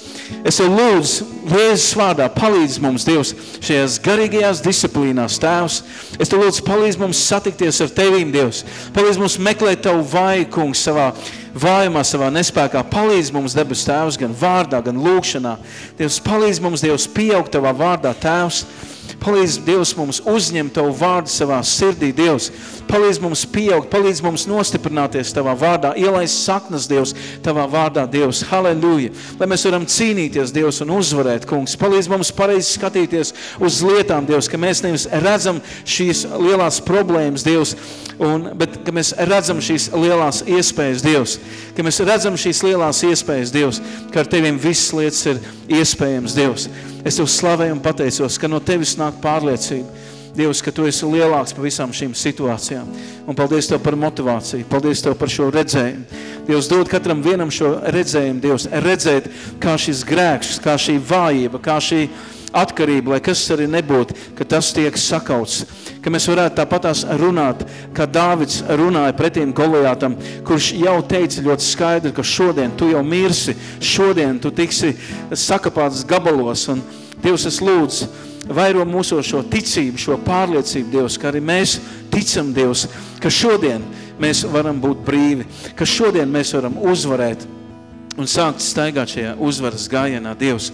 es Tev lūdzu, Jēzus vārdā, palīdz mums, Dievs, šajās garīgajās disciplīnās, Tēvs. Es Tev lūdzu, palīdz mums satikties ar Tevīm, Dievs. Palīdz mums meklēt Tavu vāju, kungs, savā vājumā, savā nespēkā. Palīdz mums, debes Tēvs, gan vārdā, gan lūkšanā. Dievs, palīdz mums, Dievs, pieaugt Tavā vārdā, Tēvs. Palīdz, Dievs, mums uzņemt Tavu vārdu savā sirdī, Dievs. Palīdz mums pieaugt, palīdz mums nostiprināties Tavā vārdā, ielaist saknas, Dievs, Tavā vārdā, Dievs. Halleluja! Lai mēs varam cīnīties, Dievs, un uzvarēt, kungs. Palīdz mums pareizi skatīties uz lietām, Dievs, ka mēs nevis redzam šīs lielās problēmas, Dievs, un, bet ka mēs redzam šīs lielās iespējas, Dievs. Ka mēs redzam šīs lielās iespējas, Dievs, ka ar Teviem visas lietas ir iespējams, Dievs. Es Tev slavēju un pateicos, ka no Tevis nāk pārliecība. Dievs, ka Tu esi lielāks par visām šīm situācijām. Un paldies Tev par motivāciju. Paldies Tev par šo redzējumu. Dievs, dod katram vienam šo redzējumu, Dievs, redzēt, kā šis grēks, kā šī vājība, kā šī atkarība, lai kas arī nebūtu, ka tas tiek sakauts. Ka mēs varētu tāpatās runāt, kā Dāvids runāja pretīm Goliātam, kurš jau teica ļoti skaidri, ka šodien tu jau mirsi, šodien tu tiksi sakapāts gabalos. Un Dievs, es lūdzu, vairo mūsu šo ticību, šo pārliecību, Dievs, ka arī mēs ticam, Dievs, ka šodien mēs varam būt brīvi, ka šodien mēs varam uzvarēt un sākt staigāt šajā uzvaras gājienā, Dievs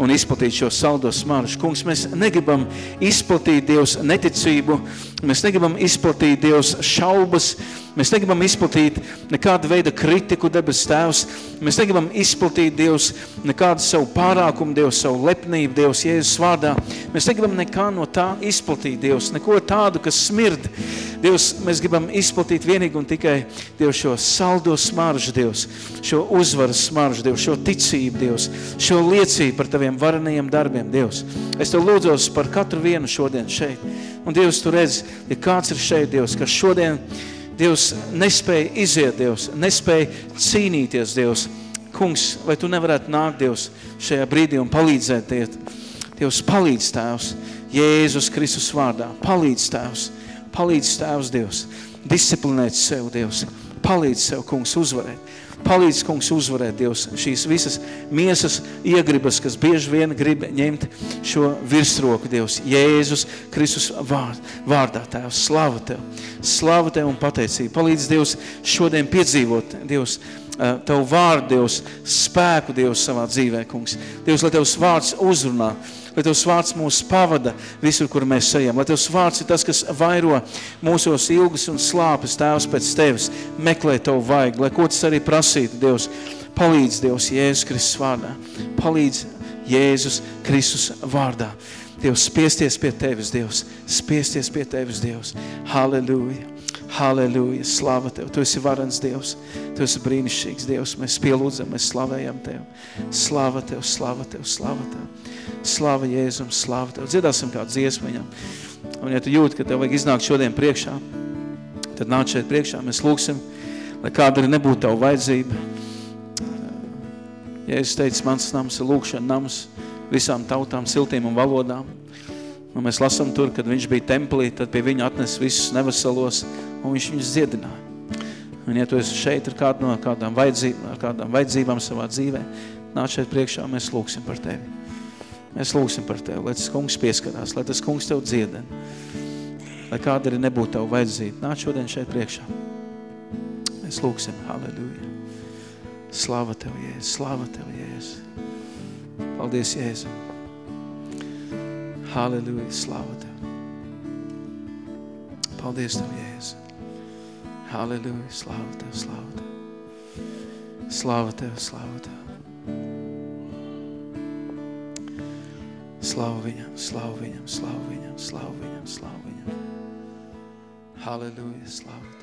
un izplatīt šo saldo smaržu. Kungs, mēs negribam izplatīt Dievs neticību, mēs negribam izplatīt Dievs šaubas, mēs negribam izplatīt nekādu veidu kritiku debes tēvs, mēs negribam izplatīt Dievs nekādu savu pārākumu, Dievs savu lepnību, Dievs Jēzus vārdā. Mēs negribam nekā no tā izplatīt Dievs, neko tādu, kas smird. Dievs, mēs gribam izplatīt vienīgi un tikai Dievs šo saldo smaržu, Dievs, šo uzvaras smaržu, Dievs, šo ticību, Dievs, šo liecību par Taviem varenajiem darbiem, Dievs. Es Tev lūdzos par katru vienu šodien šeit. Un Dievs, Tu redz, ja kāds ir šeit, Dievs, kas šodien, Dievs, nespēja iziet, Dievs, nespēja cīnīties, Dievs. Kungs, vai Tu nevarētu nākt, Dievs, šajā brīdī un palīdzēt? Dievs, palīdz Tēvs, Jēzus Kristus vārdā, palīdz Tēvs, palīdz Tēvs, Dievs, disciplinēt sev, Dievs, palīdz sev, kungs, uzvarēt. Palīdz, kungs, uzvarēt, Dievs, šīs visas miesas iegribas, kas bieži vien grib ņemt šo virsroku, Dievs, Jēzus Kristus vārd, vārdā, Tēvs, slava Tev, slava Tev un pateicība. Palīdz, Dievs, šodien piedzīvot, Dievs, Tavu vārdu, Dievs, spēku, Dievs, savā dzīvē, kungs. Dievs, lai Tavs vārds uzrunā, lai Tavs vārds mūs pavada visur, kur mēs ejam. Lai Tavs vārds ir tas, kas vairo mūsos ilgas un slāpes, Tēvs, pēc Tevis, meklē Tavu vajag, lai ko tas arī prasītu, Dievs, palīdz, Dievs, Jēzus Kristus vārdā. Palīdz Jēzus Kristus vārdā. Dievs, spiesties pie Tevis, Dievs, spiesties pie Tevis, Dievs. Halleluja. Halleluja, slava Tev, Tu esi varens Dievs, Tu esi brīnišķīgs Dievs, mēs pielūdzam, mēs slavējam Tev. Slava Tev, slava Tev, slava Tev. Slava Jēzum, slava Tev. Dziedāsim kādu dziesmiņam. Un ja tu jūti, ka Tev vajag iznākt šodien priekšā, tad nāc šeit priekšā, mēs lūksim, lai kāda arī nebūtu Tavu vajadzība. Jēzus teica, mans nams ir lūkšana nams visām tautām, siltīm un valodām. Un mēs lasām tur, kad viņš bija templī, tad pie viņa atnes visus neveselos, un viņš viņus dziedināja. Un ja tu esi šeit ar, kādu no kādām, vajadzībām, ar kādām vajadzībām savā dzīvē, nāc šeit priekšā, mēs lūksim par tevi. Mēs lūksim par tevi, lai tas kungs pieskarās, lai tas kungs tev dzieden. Lai kāda arī nebūtu tev vajadzība. Nāc šodien šeit priekšā. Mēs lūksim, halleluja. Slava tev, Jēzus, slava tev, Jēzus. Paldies, Jēzu. Halleluja, slava tev. Paldies tev, Jēzu. Halleluja, slava tev, slava tev. Slava tev, slava tev. Slavu viņam, slavu viņam, slavu viņam, slavu viņam, slavu viņam. Halleluja, slavu tev.